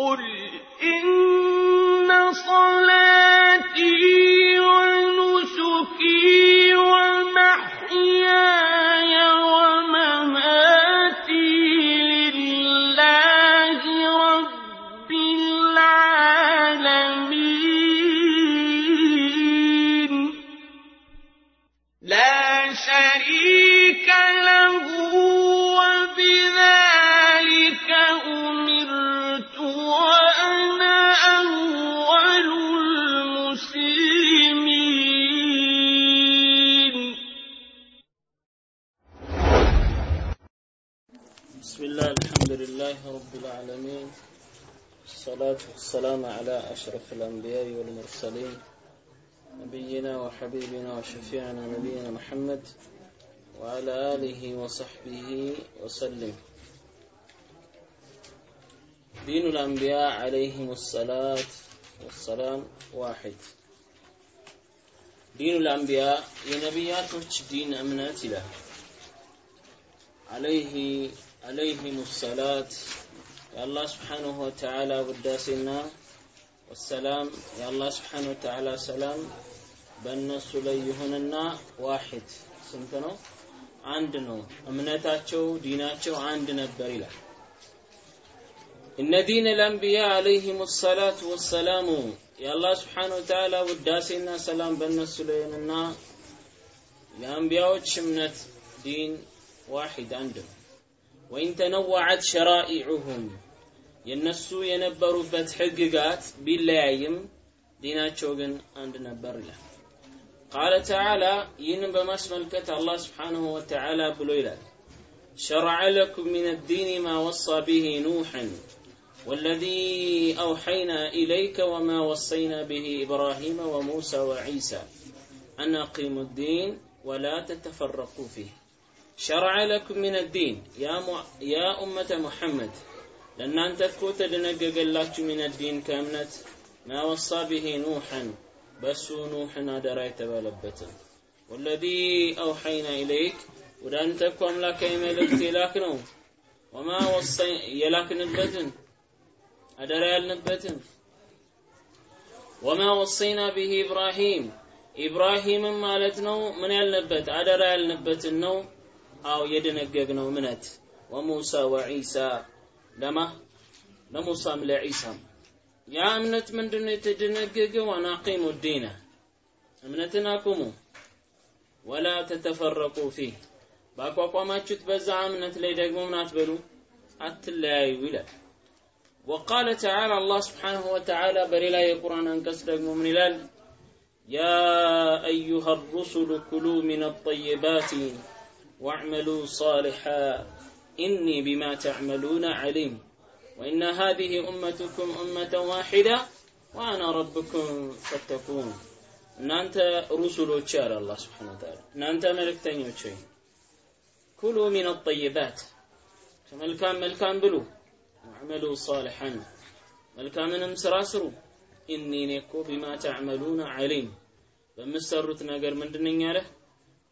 قل إن الصلاة والسلام على أشرف الأنبياء والمرسلين نبينا وحبيبنا وشفيعنا نبينا محمد وعلى آله وصحبه وسلم دين الأنبياء عليهم الصلاة والسلام واحد دين الأنبياء የነቢያት دين እምነት ይላል عليه عليهم الصلاة የአላህ ስብሓንሁ ወተዓላ ውዳሴና ወሰላም የአላህ ስብሓንሁ ወተዓላ ሰላም በእነሱ ላይ ይሁንና ዋሂድ ስንት ነው? አንድ ነው። እምነታቸው ዲናቸው አንድ ነበር ይላል። እነ ዲን ልአንቢያ ሰላቱ ወሰላሙ የአላህ ስብሓንሁ ወተዓላ ውዳሴና ሰላም በእነሱ ላይ ይሁንና የአንቢያዎች እምነት ዲን ዋሂድ አንድ ነው። ወይን ተነወዐት ሸራኢዑሁም የነሱ የነበሩበት ህግጋት ቢለያይም ዲናቸው ግን አንድ ነበር ይላል። ቃለ ተዓላ ይህንን በማስመልከት አላህ ስብሓንሁ ወተዓላ ብሎ ይላል شرع لكم من الدين ما وصى به نوحا والذي أوحينا إليك وما وصينا به إبراهيم وموسى وعيسى أن أقيموا الدين ولا تتفرقوا فيه شرع لكم من الدين يا م... يا أمة محمد ለእናንተ እኮ ተደነገገላችሁ ሚነዲን ከእምነት። ማወሳ ብሄ ኑሐን በእሱ ኑሕን አደራ የተባለበትን። ወለዚ አውሐይና ኢለይክ ወደ አንተ እኮ አምላካዊ መልእክት የላክ ነው ወማ ወሳ የላክንበትን አደራ ያልንበትን። ወማ ወሰይና ብሄ ኢብራሂም ኢብራሂምም ማለት ነው ምን ያልንበት አደራ ያልንበትን ነው። አው የደነገግ ነው እምነት። ወሙሳ ወዒሳ ለማ ለሙሳም ለዒሳም ያ እምነት ምንድነው የተደነገገው አናቂሙ ዲነ እምነትን አቁሙ ወላ ተተፈረቁ ፊህ ባቋቋማችሁት በዛ እምነት ላይ ደግሞ ምን አትበሉ አትለያዩ ይላል وقال تعالى الله سبحانه وتعالى برلا القرآن أنكس دقم من الال يا أيها الرسل كلوا من الطيبات واعملوا صالحا إني بما تعملون عليم وإن هذه أمتكم أمة واحدة وأنا ربكم فاتقون እናንተ ሩሱሎች አለ አላህ ስብሓን ወተዓላ እናንተ መልእክተኞች ሆይ ኩሉ ሚን አጠይባት ከመልካም መልካም ብሉ ወዕመሉ ሳሊሐን መልካምንም ስራ ስሩ ኢኒ እኔ እኮ ቢማ ተዕመሉነ ዓሊም በምትሰሩት ነገር ምንድነኝ አለ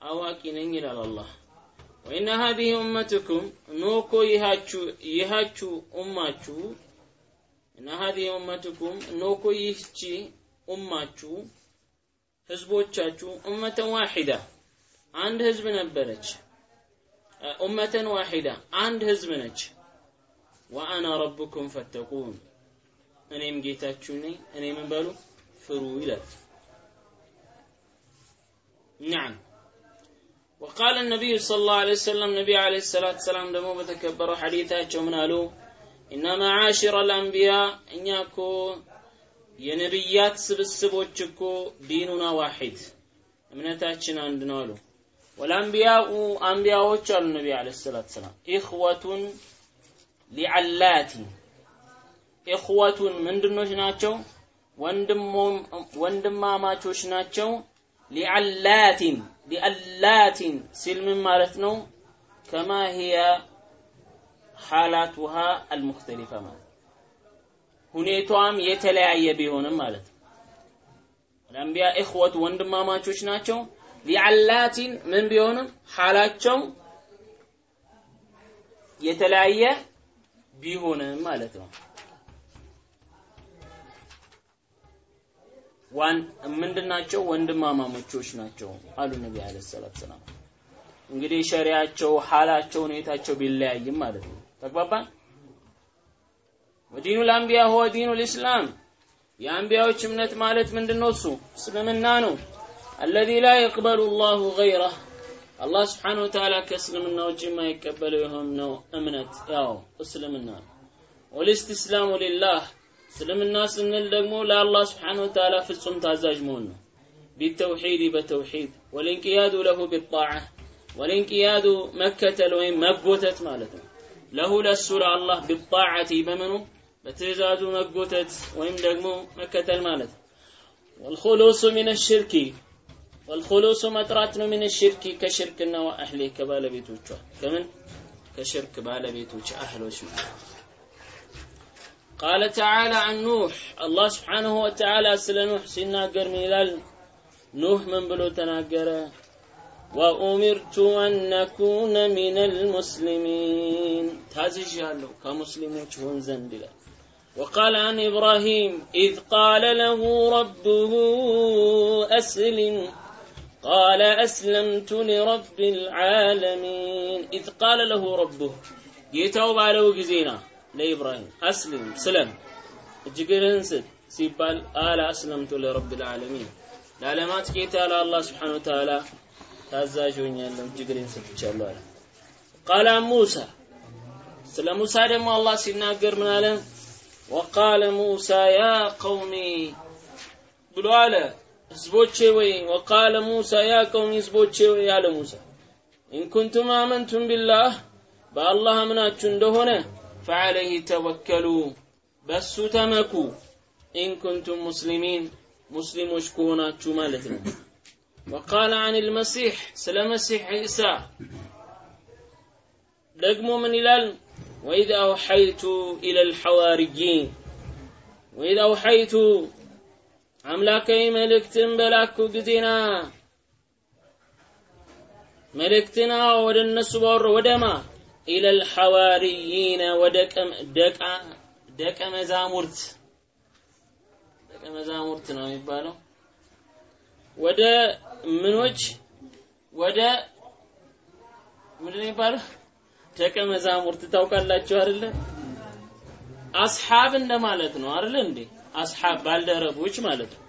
አዋቂ ነኝ ይላል አላህ ወኢነ ሀዚህ ኡመትኩም እነሆ እኮ ይሃችሁ ኡማችሁ እና ሀዚህ ኡመትኩም እነሆ ይህቺ ኡማችሁ ህዝቦቻችሁ ኡመተን ዋሂዳ አንድ ህዝብ ነበረች። ኡመተን ዋሂዳ አንድ ህዝብ ነች። ወአና ረብኩም ፈተቁን እኔም ጌታችሁ ነኝ እኔ ምን በሉ ፍሩ ይላል። ናም ወቃለ ነቢዩ ስለ ላሁ ዐለይሂ ወሰለም ነቢ ዐለይሂ ሰላቱ ሰላም ደግሞ በተከበረው ሐዲታቸው ምን አሉ? ኢና መዓሽረ ልአንቢያ እኛ እኮ የነቢያት ስብስቦች እኮ ديننا واحد እምነታችን አንድ ነው አሉ። والأنبياء አንቢያዎች አሉ ነቢ عليه الصلاة والسلام إخوة لعلات إخوة ምንድኖች ናቸው? ወንድማማቾች ናቸው። لعلات لعلات ሲል ምን ማለት ነው? كما هي حالاتها المختلفة ማለት ሁኔታዋም የተለያየ ቢሆንም ማለት ነው። الأنبياء إخوة ወንድማማቾች ናቸው። لعلات ምን ቢሆንም ሓላቸው የተለያየ ቢሆንም ማለት ነው ዋን ምንድናቸው? ወንድማማቾች ናቸው አሉ ነቢ عليه الصلاة والسلام። እንግዲህ ሸሪያቸው፣ ሐላቸው፣ ሁኔታቸው ቢለያይም ማለት ነው። ተግባባን? ወዲኑ ልአንቢያ ሁወ ዲኑ ልእስላም የአንቢያዎች እምነት ማለት ምንድነው? እሱ እስልምና ነው። አለዚ ላ የቅበሉ ላሁ ገይረህ አላህ ስብሓነሁ ወተዓላ ከእስልምና ውጭ የማይቀበለው የሆነው እምነት ያው እስልምና ነው። ወልስትስላሙ ሊላህ እስልምና ስንል ደግሞ ለአላህ ስብሓነሁ ወተዓላ ፍጹም ታዛዥ መሆን ነው። ቢተውሒድ በተውሒድ ወልንቅያዱ ለሁ ቢጣዓ ወልንቅያዱ መከተል ወይም መጎተት ማለት ነው። ለሁ ለሱ ለአላህ ቢጣዓቲ በምኑ በትእዛዙ መጎተት ወይም ደግሞ መከተል ማለት ነው። ወልኹሉሱ ሚነ ሽርኪ ወልኹሉሱ መጥራት ነው። ሚነ ሽርኪ ከሽርክና ወአህሊ ከባለቤቶቿ ከምን ከሽርክ ባለቤቶች አህሎች ማለት ነው። ቃለ ተዓላ አን ኑሕ አላህ ስብሓንሁ ወተዓላ ስለ ኑሕ ሲናገር ምን ይላል? ኑሕ ምን ብሎ ተናገረ? ወኡሚርቱ አን ነኩነ ሚነል ሙስሊሚን ታዝዣለሁ ከሙስሊሞች ሆን ዘንድ ይላል። وقال عن إبراهيم إذ قال له ربه أسلم قال أسلمت لرب العالمين إذ قال له ربه ጌታው ባለው ጊዜና ለኢብራሂም አስሊም ስለም እጅግርህን ስጥ ሲባል አለ አስለምቱ ለረብል ዓለሚን። ለዓለማት ጌታ ለአላህ ስብሓነ ወተዓላ ታዛዥ ሆኛለሁ እጅግሬን ሰጥቻለሁ አለ። ቃለ ሙሳ ስለ ሙሳ ደግሞ አላህ ሲናገር ምን አለ? ወቃለ ሙሳ ያ ቀውሚ ብሎ አለ። ህዝቦቼ ወይ ወቃለ ሙሳ ያ ቀውሚ ህዝቦቼ ወይ አለ ሙሳ። ኢንኩንቱም አመንቱም ቢላህ በአላህ አምናችሁ እንደሆነ ፈዐለይህ ተወከሉ በሱ ተመኩ ኢንኩንቱም ሙስሊሚን ሙስሊሞች ከሆናችሁ ማለት ነው وقال عن المسيح ስለ መሲሕ ዒሳ ደግሞ ምን ይላል وإذ أوحيت إلى الحواريين وإذ أوحيت አምላካዊ መልእክትን በላኩ ጊዜና መልእክትና ወደ እነሱ ባወረ ወደማ ኢለል ሐዋርይነ ወደ ደቀ መዛሙርት። ደቀ መዛሙርት ነው የሚባለው። ወደ ምኖች? ወደ ምንድን የሚባለው? ደቀ መዛሙርት ታውቃላችሁ አይደለ? አስሓብ እንደማለት ነው አይደለ እንዴ? አስሓብ ባልደረቦች ማለት ነው።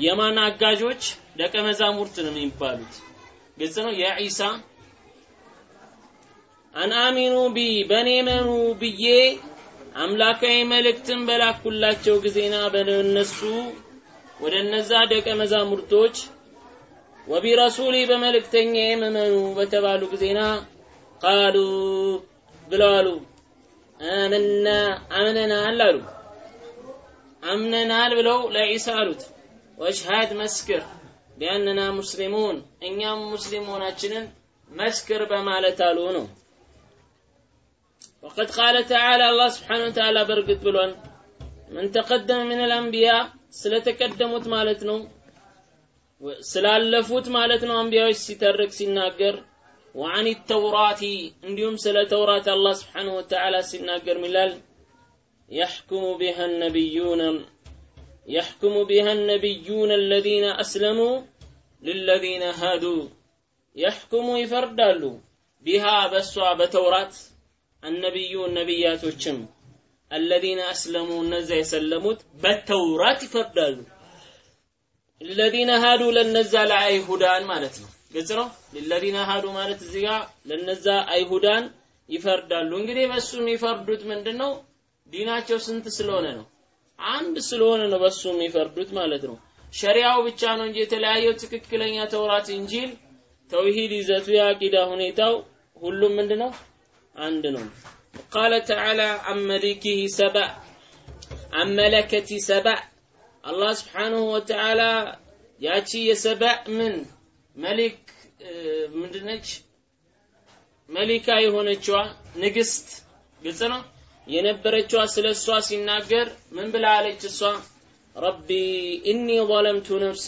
የማን አጋዦች? ደቀ መዛሙርት ነው የሚባሉት። ግልጽ ነው? የዒሳ አን አሚኑ ቢ በእኔ መኑ ብዬ አምላካዊ መልእክትን በላኩላቸው ጊዜና በእነሱ ወደ እነዛ ደቀ መዛሙርቶች ወቢረሱሊ በመልእክተኛ የመመኑ በተባሉ ጊዜና ቃሉ ብለዋሉ አመና አምነናል አሉ። አምነናል ብለው ለዒሳ አሉት። ወሽሃድ መስክር ቢአንና ሙስሊሙን እኛም ሙስሊም መሆናችንን መስክር በማለት አሉ ነው وقد قال تعالى الله سبحانه وتعالى برقت بلون من تقدم من الأنبياء ስለተቀደሙት ማለት ነው ስላለፉት ማለት ነው አንቢያዎች ሲተርክ ሲናገር وعن التوراة እንዲሁም ስለ ተውራት አላህ ስብሓንሁ ወተዓላ ሲናገር ሚላል يحكم بها النبيون يحكم بها النبيون الذين أسلموا للذين هادوا يحكم ይፈርዳሉ ቢሃ በሷ በተውራት النبيون ነቢያቶችም الذين أسلموا እነዛ የሰለሙት በተውራት ይፈርዳሉ الذين هادوا ለነዛ ለአይሁዳን ማለት ነው ግልጽ ነው ለለዚነ ሃዱ ማለት እዚህ ጋር ለነዛ አይሁዳን ይፈርዳሉ እንግዲህ በሱ የሚፈርዱት ምንድነው ዲናቸው ስንት ስለሆነ ነው አንድ ስለሆነ ነው በሱ የሚፈርዱት ማለት ነው ሸሪያው ብቻ ነው እንጂ የተለያየው ትክክለኛ ተውራት እንጂል ተውሂድ ይዘቱ የአቂዳ ሁኔታው ሁሉም ምንድነው አንድ ነው። ቃለ ተዓላ አመሊኪህ ሰባ አመለከቲ ሰባ አላህ ስብሓንሁ ወተዓላ ያቺ የሰባ ምን? መሊክ ምንድነች? መሊካ የሆነችዋ ንግስት ግልጽ ነው? የነበረችዋ ስለ እሷ ሲናገር ምን ብላ አለች እሷ? ረቢ እኒ ظለምቱ ነፍሲ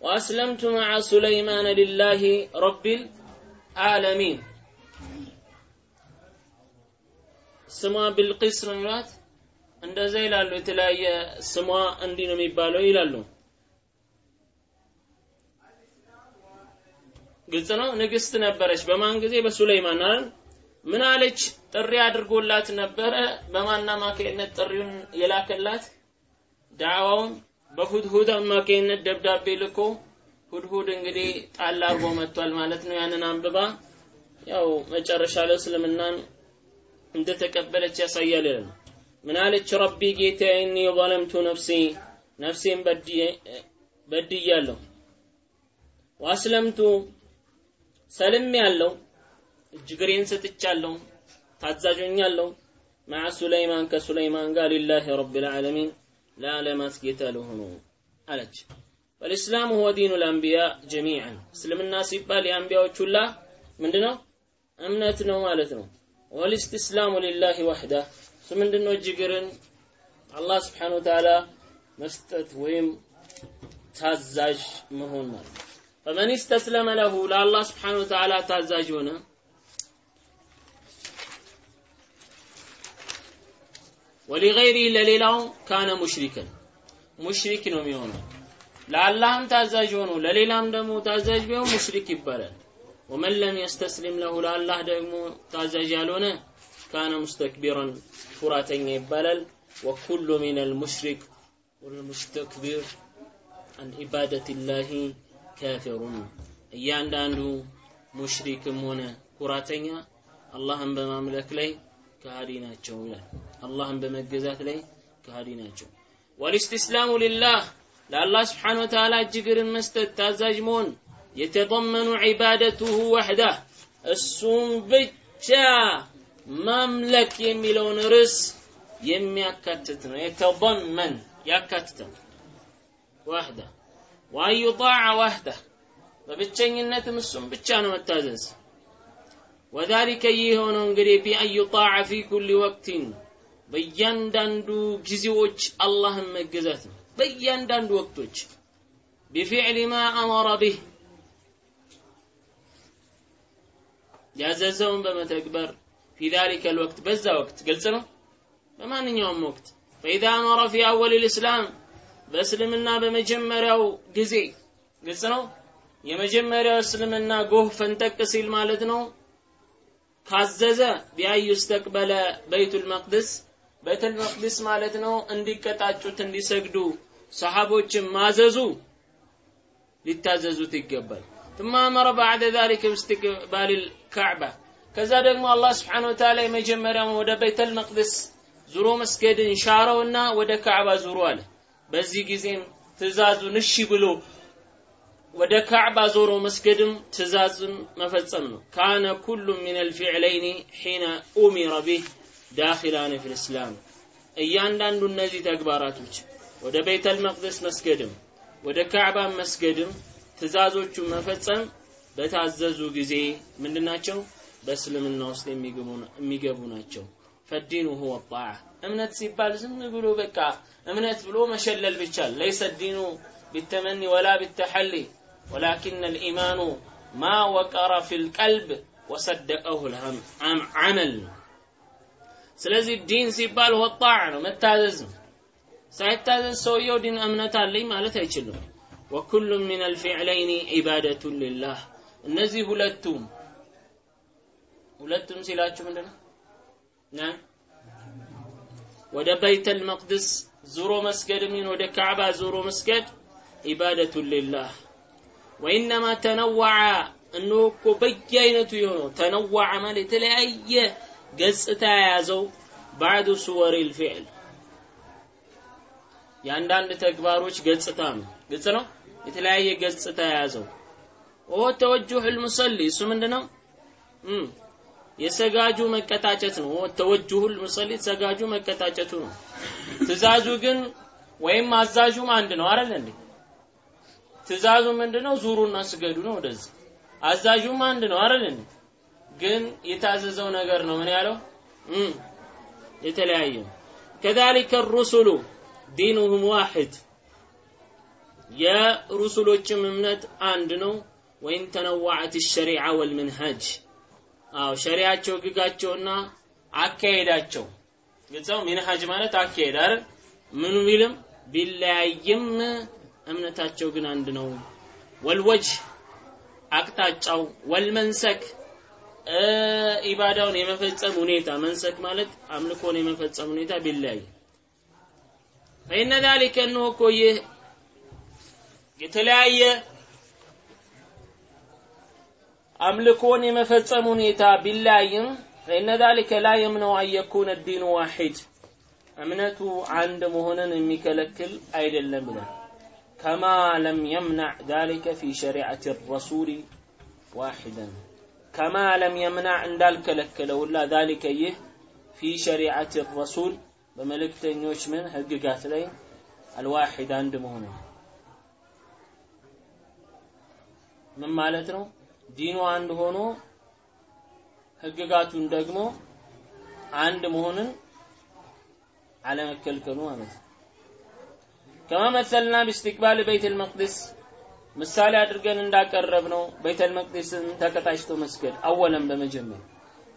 ወአስለምቱ መዓ ሱለይማን ሊላሂ ረቢ ልዓለሚን ስሟ ብልቅስ ነው የሚሏት እንደዛ ይላሉ የተለያየ ስሟ እንዲህ ነው የሚባለው ይላሉ። ግልጽ ነው? ንግስት ነበረች። በማን ጊዜ? በሱለይማን አይደል? ምን አለች? ጥሪ አድርጎላት ነበረ። በማን አማካይነት ጥሪውን የላከላት? ዳዕዋውን በሁድሁድ አማካይነት ደብዳቤ ልኮ ሁድሁድ እንግዲህ ጣል አርጎ መጥቷል ማለት ነው። ያንን አንብባ ያው መጨረሻ ላይ እስልምናን እንደተቀበለች ያሳያል ይላል ምን አለች ረቢ ጌታዬ እኒ ظلمت ነፍሲ ነፍሴን በድያለሁ ዋስለምቱ ሰልም ያለው እጅግሬን ሰጥቻለሁ ታዛዦኛለሁ مع سليمان كسليمان قال لله رب العالمين ለዓለማት ጌታ ለሆኑ አለች والإسلام هو دين الأنبياء جميعا እስልምና ሲባል የአንቢያዎች ሁላ ምንድነው እምነት ነው ማለት ነው ወልስትስላሙ ሊላህ ወሕዳ እሱ ምንድነው? እጅግርን አላህ ስብሓን ወተዓላ መስጠት ወይም ታዛዥ መሆን ማለት ፈመን ስተስለመ ለሁ ለአላህ ስብሓን ወተዓላ ታዛዥ ሆነ። ወሊገይሪህ ለሌላው ካነ ሙሽሪከን ሙሽሪክ ነው የሚሆነው። ለአላህም ታዛዥ ሆኖ ለሌላም ደግሞ ታዛዥ ቢሆን ሙሽሪክ ይባላል ወመን ለም የስተስሊም ለሁ ለአላህ ደግሞ ታዛዥ ያልሆነ ካነ ሙስተክቢረን ኩራተኛ ይባላል ወኩሉ ሚን አልሙሽሪክ ወልሙስተክቢር አን ኢባደትላሂ ካፊሩን እያንዳንዱ ሙሽሪክም ሆነ ኩራተኛ አላህን በማምለክ ላይ ከሃዲ ናቸው ይላል አላህን በመገዛት ላይ ከሃዲ ናቸው ወልስትስላሙ ሊላህ ለአላህ ስብሓን ወተዓላ እጅግርን መስጠት ታዛዥ መሆን የተضመኑ ዒባደቱሁ ወሕዳ እሱም ብቻ ማምለክ የሚለውን ርዕስ የሚያካትት ነው። የተضመን ያካትተው ዋህዳ ወአን ዩጣዕ ዋህዳ በብቸኝነትም እሱም ብቻ ነው መታዘዝ። ወዛሊከ ይህ የሆነው እንግዲህ ቢአን ዩጣዕ ፊ ኩል ወቅቲን በእያንዳንዱ ጊዜዎች አላህን መገዛት ነው። በእያንዳንዱ ወቅቶች ቢፊዕል ማ አመረ ቢህ ያዘዘውን በመተግበር ፊ ذلك الوقت በዛ ወቅት ግልጽ ነው በማንኛውም ወቅት فإذا أمر في أول الإسلام በእስልምና በመጀመሪያው ጊዜ ግልጽ ነው የመጀመሪያው እስልምና ጎህ ፈንጠቅ ሲል ማለት ነው ካዘዘ ቢአዩ ስተቅበለ በይቱል መቅደስ በይቱል መቅደስ ማለት ነው እንዲቀጣጩት እንዲሰግዱ ሰሃቦችን ማዘዙ ሊታዘዙት ይገባል ثم أمر بعد ذلك باستقبال ካዕባ ከዛ ደግሞ አላህ ስብሓን ወተላ የመጀመሪያው ወደ ቤተል መቅደስ ዙሮ መስገድን ሻረውና ወደ ካዕባ ዙሮ አለ። በዚህ ጊዜም ትእዛዙን እሺ ብሎ ወደ ካዕባ ዞሮ መስገድም ትእዛዝን መፈጸም ነው። ካነ ኩሉ ምን አልፊዕለይኒ ሒነ ኡሚረ ቢህ ዳኪላን ፊ ልእስላም እያንዳንዱ እነዚህ ተግባራቶች ወደ ቤተል መቅደስ መስገድም ወደ ካዕባ መስገድም ትእዛዞቹን መፈጸም በታዘዙ ጊዜ ምንድናቸው በእስልምና ውስጥ የሚገቡ ናቸው። ፈዲኑ ሁወ ጣዓ እምነት ሲባል ዝም ብሎ በቃ እምነት ብሎ መሸለል ብቻ ليس الدين بالتمني ولا بالتحلي። ولكن الإيمان ما وقر في القلب وصدقه العمل ነው ስለዚህ ዲን ሲባል طاعة ነው መታዘዝ ነው። ሳይታዘዝ ሰውየው ዲን እምነት አለኝ ማለት አይችልም። وكل من الفعلين عبادة لله። እነዚህ ሁለቱም ሁለቱም ሲላችሁ ምንድን ነው ወደ በይተል መቅደስ ዙሮ መስገድ ምን ወደ ካዕባ ዙሮ መስገድ ዒባደቱ ሊላህ። ወኢነማ ተነወዐ እነሆ እኮ በየአይነቱ የሆነው ተነወዐ ማለት የተለያየ ገጽታ የያዘው ባዕዱ ሱወር ልፊዕል። የአንዳንድ ተግባሮች ገጽታ ነው። ግልጽ ነው? የተለያየ ገጽታ የያዘው ተወጁህ ልሙሰሊ እሱ ምንድን ነው የሰጋጁ መቀጣጨት ነው። ተወጁሁ ልሙሰሊ ሰጋጁ መቀጣጨቱ ነው። ትእዛዙ ግን ወይም አዛዡም አንድ ነው አይደል እንዴ? ትእዛዙ ምንድነው? ዙሩና ስገዱ ነው ወደዚህ። አዛዡም አንድ ነው አይደል እንዴ? ግን የታዘዘው ነገር ነው ምን ያለው? የተለያየ ከዛሊከ ሩሱሉ ዲኑሁም ዋሕድ። የሩሱሎችም እምነት አንድ ነው ወይን ተነዋዐት ሸሪዓ ወልመንሃጅ። አዎ ሸሪዓቸው ግጋቸውና አካሄዳቸው። ግልጸው ሚንሃጅ ማለት አካሄድ አይደል? ምኑ ቢልም ቢለያይም እምነታቸው ግን አንድ ነው። ወልወጅህ አቅጣጫው ወልመንሰክ። ኢባዳውን የመፈጸም ሁኔታ። መንሰክ ማለት አምልኮን የመፈጸም ሁኔታ ቢለያይ። ፈኢነ ዛሊከ እነሆ እኮ ይህ የተለያየ አምልኮን የመፈጸም ሁኔታ ቢለያይም ፈኢነ ዛሊከ ላ የምነው አን የኩነ ዲኑ ዋሒድ እምነቱ አንድ መሆንን የሚከለክል አይደለም ብለን ከማ ለም የምናዕ ዛሊከ ፊ ሸሪዓት ረሱል ዋሒደን ከማ ለም የምናዕ እንዳልከለከለ ሁላ ዛሊከ ይህ ፊ ሸሪዓት ረሱል በመልእክተኞች ምን ህግጋት ላይ አልዋሒድ አንድ መሆኑ ምን ማለት ነው? ዲኑ አንድ ሆኖ ህግጋቱን ደግሞ አንድ መሆንን አለመከልከሉ ማለት ነው። ከማ መሰልና ቢስትቅባል ቤተል መቅደስ ምሳሌ አድርገን እንዳቀረብ ነው ቤተል መቅደስን ተቀጣጭቶ መስገድ አወለም በመጀመር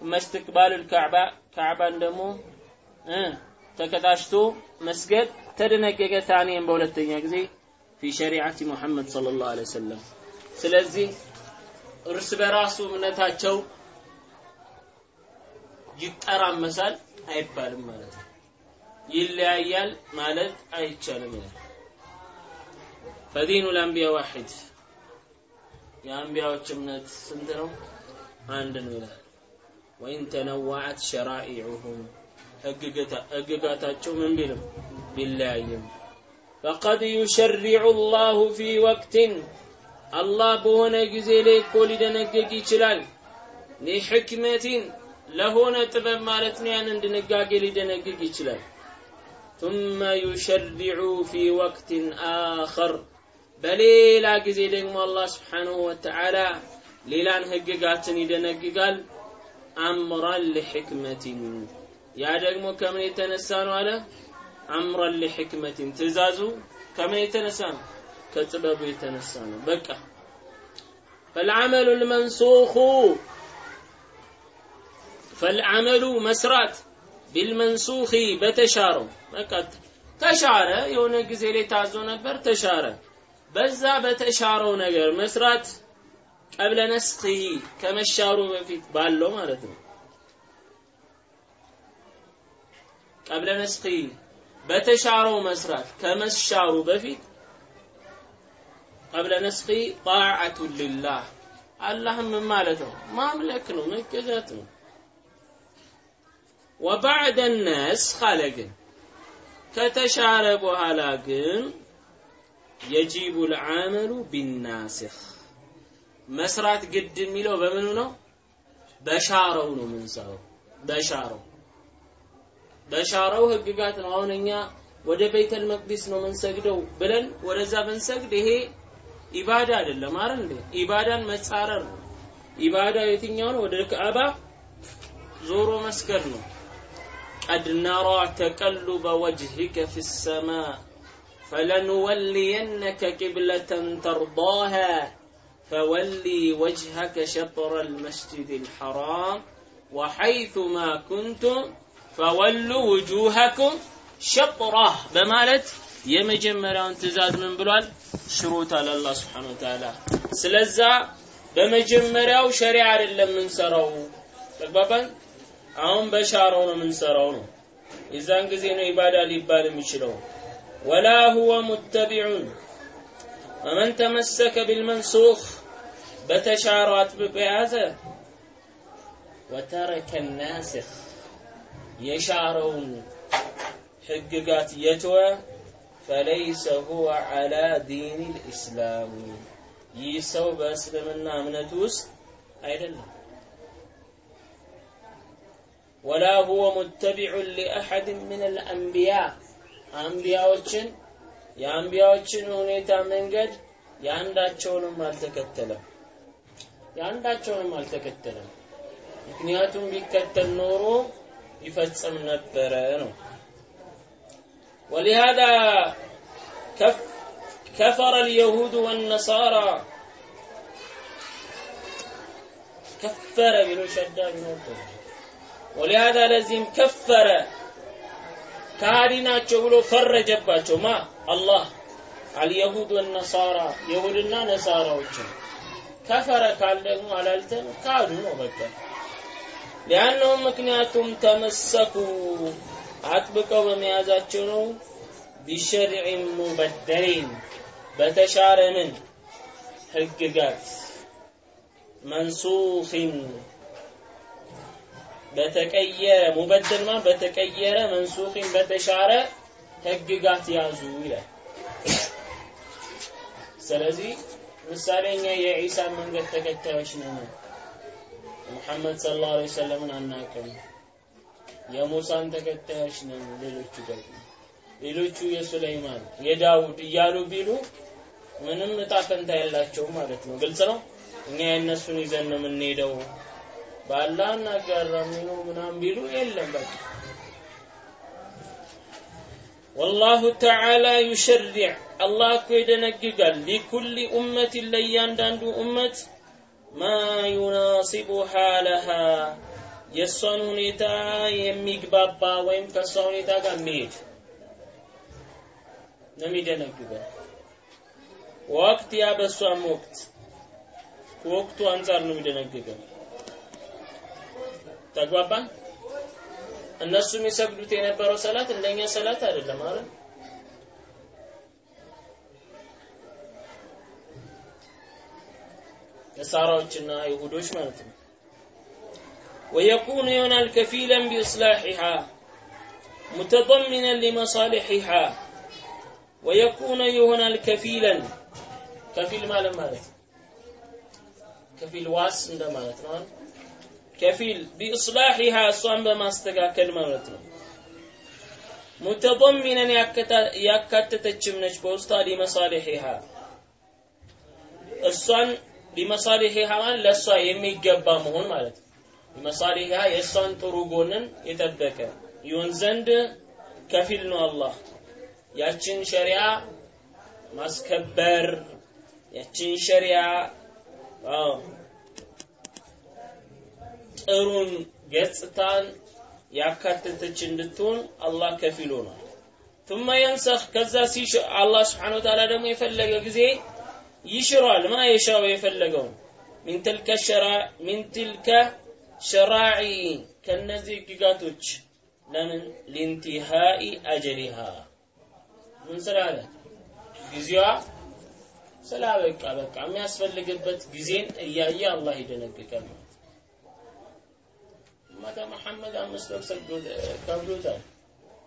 መስትቅባል ካዕባ ካዕባን ደግሞ ተቀጣጭቶ መስገድ ተደነገገ ታኒየን በሁለተኛ ጊዜ ፊ ሸሪዓቲ ሙሐመድ ሰለላሁ ዐለይሂ ወሰለም ስለዚህ እርስ በራሱ እምነታቸው ይጠራመሳል አይባልም ማለት ነው። ይለያያል ማለት አይቻልም ይላል። ፈዲኑ ልአንቢያ ዋሒድ የአንቢያዎች እምነት ስንት ነው? አንድ ነው ይላል። ወይን ተነዋዐት ሸራኢዑሁም ህግጋታቸው ምን ቢልም ቢለያይም ፈቀድ ዩሸሪዑ ላሁ ፊ ወቅትን አላህ በሆነ ጊዜ ላይ እኮ ሊደነግግ ይችላል። ሊሕክመቲን ለሆነ ጥበብ ማለት ነው። ያንን ድንጋጌ ሊደነግግ ይችላል። ثم يشرع في وقت آخر በሌላ ጊዜ ደግሞ አላህ ስብሓንሁ ወተዓላ ሌላን ህግጋትን ይደነግጋል። አምራን ሊሕክመቲን ያ ደግሞ ከምን የተነሳ ነው አለ? አምራን ሊሕክመቲን ትእዛዙ ከምን የተነሳ ነው? ከጥበቡ የተነሳ ነው። በቃ ፈልዓመሉ ልመንሱኹ ፈልዓመሉ መስራት ቢልመንሱኺ በተሻረው በቃ ተሻረ። የሆነ ጊዜ ላይ ታዞ ነበር፣ ተሻረ። በዛ በተሻረው ነገር መስራት ቀብለ ነስኺ ከመሻሩ በፊት ባለው ማለት ነው። ቀብለ ነስኺ በተሻረው መስራት ከመሻሩ በፊት ቀብለ ነስኺ ጣዓቱ ሊላህ አላህም ማለት ነው? ማምለክ ነው፣ መገዛት ነው። ወባዕደ ነስኽ አለ ግን ከተሻረ በኋላ ግን የጂቡ ልዓመሉ ቢናሲኽ መስራት ግድ የሚለው በምኑ ነው? በሻረው ነው ምንሰራው። በሻረው በሻረው ህግጋት ነው። አሁን እኛ ወደ ቤተል መቅዲስ ነው ምንሰግደው ብለን ወደዛ ብንሰግድ ይሄ ኢባዳ አይደለም አይደል እንዴ? ኢባዳን መጻረር ነው። ኢባዳ የትኛው ነው? ወደ ካዕባ ዞሮ መስገድ ነው። قد نرى تقلب وجهك في السماء فلنولينك قبلة ترضاها فولي وجهك شطر المسجد الحرام وحيث ما كنتم فولوا وجوهكم شطره በማለት የመጀመሪያውን ትእዛዝ ምን ብሏል? ሽሮታል አላህ ስብሐነ ወተዓላ። ስለዛ በመጀመሪያው ሸሪዓ አይደለም የምንሰራው። ተግባባን? አሁን በሻረው ነው የምንሰራው ነው። የዛን ጊዜ ነው ኢባዳ ሊባል የሚችለው። ወላ ሁወ ሙተቢዑን ወመን ተመሰከ ቢልመንሱኽ በተሻረው አጥብቆ የያዘ ወተረከ ናሲኽ የሻረውን ህግጋት የተወ ፈለይሰ ሁወ ዐላ ዲን ልእስላም ይህ ሰው በእስልምና እምነት ውስጥ አይደለም። ወላ ሁወ ሙተቢዑን ሊአሐድ ምን አልአንቢያ አንቢያዎችን የአንቢያዎችን ሁኔታ መንገድ የአንዳቸውንም አልተከተለም የአንዳቸውንም አልተከተለም። ምክንያቱም ቢከተል ኖሮ ይፈጽም ነበረ ነው። ولهذا كفر اليهود والنصارى. كفر بن شداد بن ولهذا لازم كفر. كارنا تشولو فر جباتو ما الله اليهود والنصارى يهودنا نصارى وجه كفر قال لهم على التن كادوا لأنهم مكنياتهم تمسكوا አጥብቀው በመያዛቸው ነው ቢሸርዕን ሙበደሪን በተሻረ ምን ህግጋት መንሱኽን በተቀየረ ሙበደል ማ በተቀየረ መንሱኽን በተሻረ ህግጋት ያዙ ይላል። ስለዚህ ምሳሌ እኛ የዒሳን መንገድ ተከታዮች ነን። ሙሐመድ ሰለላሁ ዐለይሂ ወሰለምን አናውቅም። የሙሳን ተከታዮች ነን። ሌሎቹ ደግሞ ሌሎቹ የሱለይማን የዳውድ እያሉ ቢሉ ምንም እጣ የላቸውም ማለት ነው። ግልጽ ነው። እኛ የእነሱን ይዘን ነው የምንሄደው። በአላህ እናጋራም ነው ምናምን ቢሉ የለም በቃ ወላሁ ተዓላ ዩሸሪዕ አላህ እኮ ይደነግጋል ሊኩል ኡመትን ለእያንዳንዱ ኡመት ማ ዩናሲቡ ሓለሃ የእሷን ሁኔታ የሚግባባ ወይም ከእሷ ሁኔታ ጋር የሚሄድ ነው የሚደነግገው። ወቅት ያ በእሷም ወቅት ከወቅቱ አንጻር ነው የሚደነግገው። ተግባባን? እነሱ የሚሰግዱት የነበረው ሰላት እንደኛ ሰላት አይደለም አይደል? ነሳራዎችና ይሁዶች ማለት ነው። ويكون ينال كفيلا بإصلاحها متضمنا لمصالحها. ويكون ينال كفيلا كفيل مالا لم مالك؟ كفيل واس እንደማለት ነው نعم. كفيل بإصلاحها እሷን በማስተካከል ማለት ነው متضمنا ያካተተችም ነች በውስጧ لمصالحها. እሷን لمصالحها ለእሷ የሚገባ መሆን ማለት ነው ሊመሳሊሒሃ የእሷን ጥሩ ጎንን የጠበቀ ይሆን ዘንድ ከፊል ነው አላህ ያችን ሸሪዓ ማስከበር ያችን ሸሪዓ አዎ ጥሩን ገጽታን ያካተተች እንድትሆን አላህ ከፊል ሆኗል። ثم ينسخ ከዛ ሲሽ አላህ Subhanahu Wa Ta'ala ደግሞ የፈለገ ጊዜ ይሽሯል ማ የሻው የፈለገውን من تلك الشرع من تلك ሸራዒ ከነዚህ ህግጋቶች ለምን ሊንቲሃኢ አጀሊሃ ምን ስላለ ጊዜዋ ስላበቃ በቃ የሚያስፈልግበት ጊዜን እያየ አላህ ይደነግጋል። ማለት መሐመድ አምስት ወር ከብዶታል።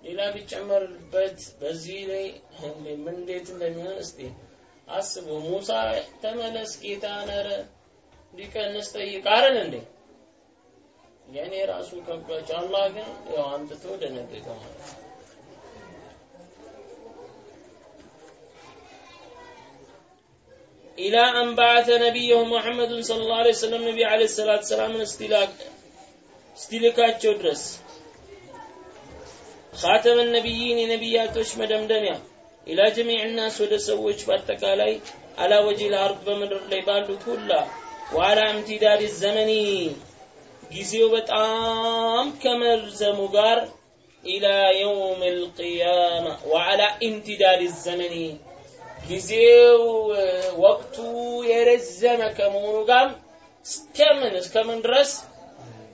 ሌላ ቢጨመርበት በዚህ ላይ ምን እንዴት እንደሚሆን እስቲ አስቡ። ሙሳ ተመለስ ጌታ ነረ ሊቀንስ ጠይቅ። አረን እንዴ የእኔ ራሱ ከብዷቸው አላህ ግን ያው አምጥቶ ደነገገ ማለት ነው ኢላ አንባዓተ ነቢየሁ ሙሐመዱን ስለ ላ ሰለም ነቢ አለ ሰላት ሰላምን እስቲልካቸው ድረስ። ካተመ ነቢይን የነቢያቶች መደምደሚያ። ኢላ ጀሚዕ ናስ ወደ ሰዎች በአጠቃላይ አላ ወጂል አርድ በምድር ላይ ባሉት ሁላ ዋላ እምቲዳድ ዘመኒ ጊዜው በጣም ከመርዘሙ ጋር ኢላ የውም ልቅያማ ወዓላ ኢምቲዳድ ዘመኒ ጊዜው ወቅቱ የረዘመ ከመሆኑ ጋር እስከምን እስከምን ድረስ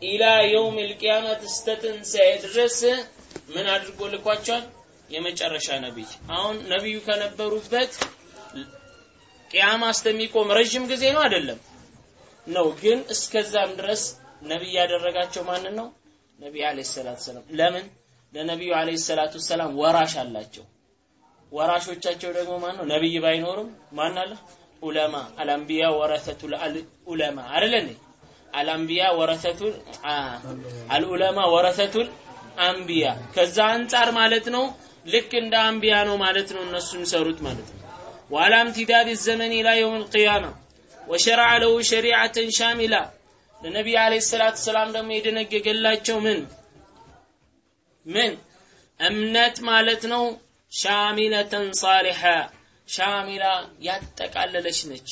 ኢላ የውም ልቅያመት እስተ ትንሣኤ ድረስ ምን አድርጎ ልኳቸዋል? የመጨረሻ ነቢይ። አሁን ነቢዩ ከነበሩበት ቅያማ እስከሚቆም ረዥም ጊዜ ነው አይደለም ነው፣ ግን እስከዛም ድረስ ነቢይ ያደረጋቸው ማንን ነው? ነቢይ አለይሂ ሰላቱ ሰላም። ለምን? ለነቢዩ አለይሂ ሰላቱ ሰላም ወራሽ አላቸው። ወራሾቻቸው ደግሞ ማን ነው? ነቢይ ባይኖርም ማን አለ? ዑለማ አልአንቢያ ወረሰቱል ዑለማ አይደለ እንዴ? አልአንቢያ ወረሰቱል አልዑለማ ወረሰቱል አንቢያ ከዛ አንጻር ማለት ነው ልክ እንደ አንቢያ ነው ማለት ነው እነሱ የሚሰሩት ማለት ነው وعلى امتداد الزمن إلى يوم القيامة وشرع له شريعة شاملة ለነቢይ አለይሂ ሰላቱ ሰላም ደግሞ የደነገገላቸው ምን? ምን? እምነት ማለት ነው ሻሚለተን ሳሊሐ ሻሚላ ያጠቃለለች ነች።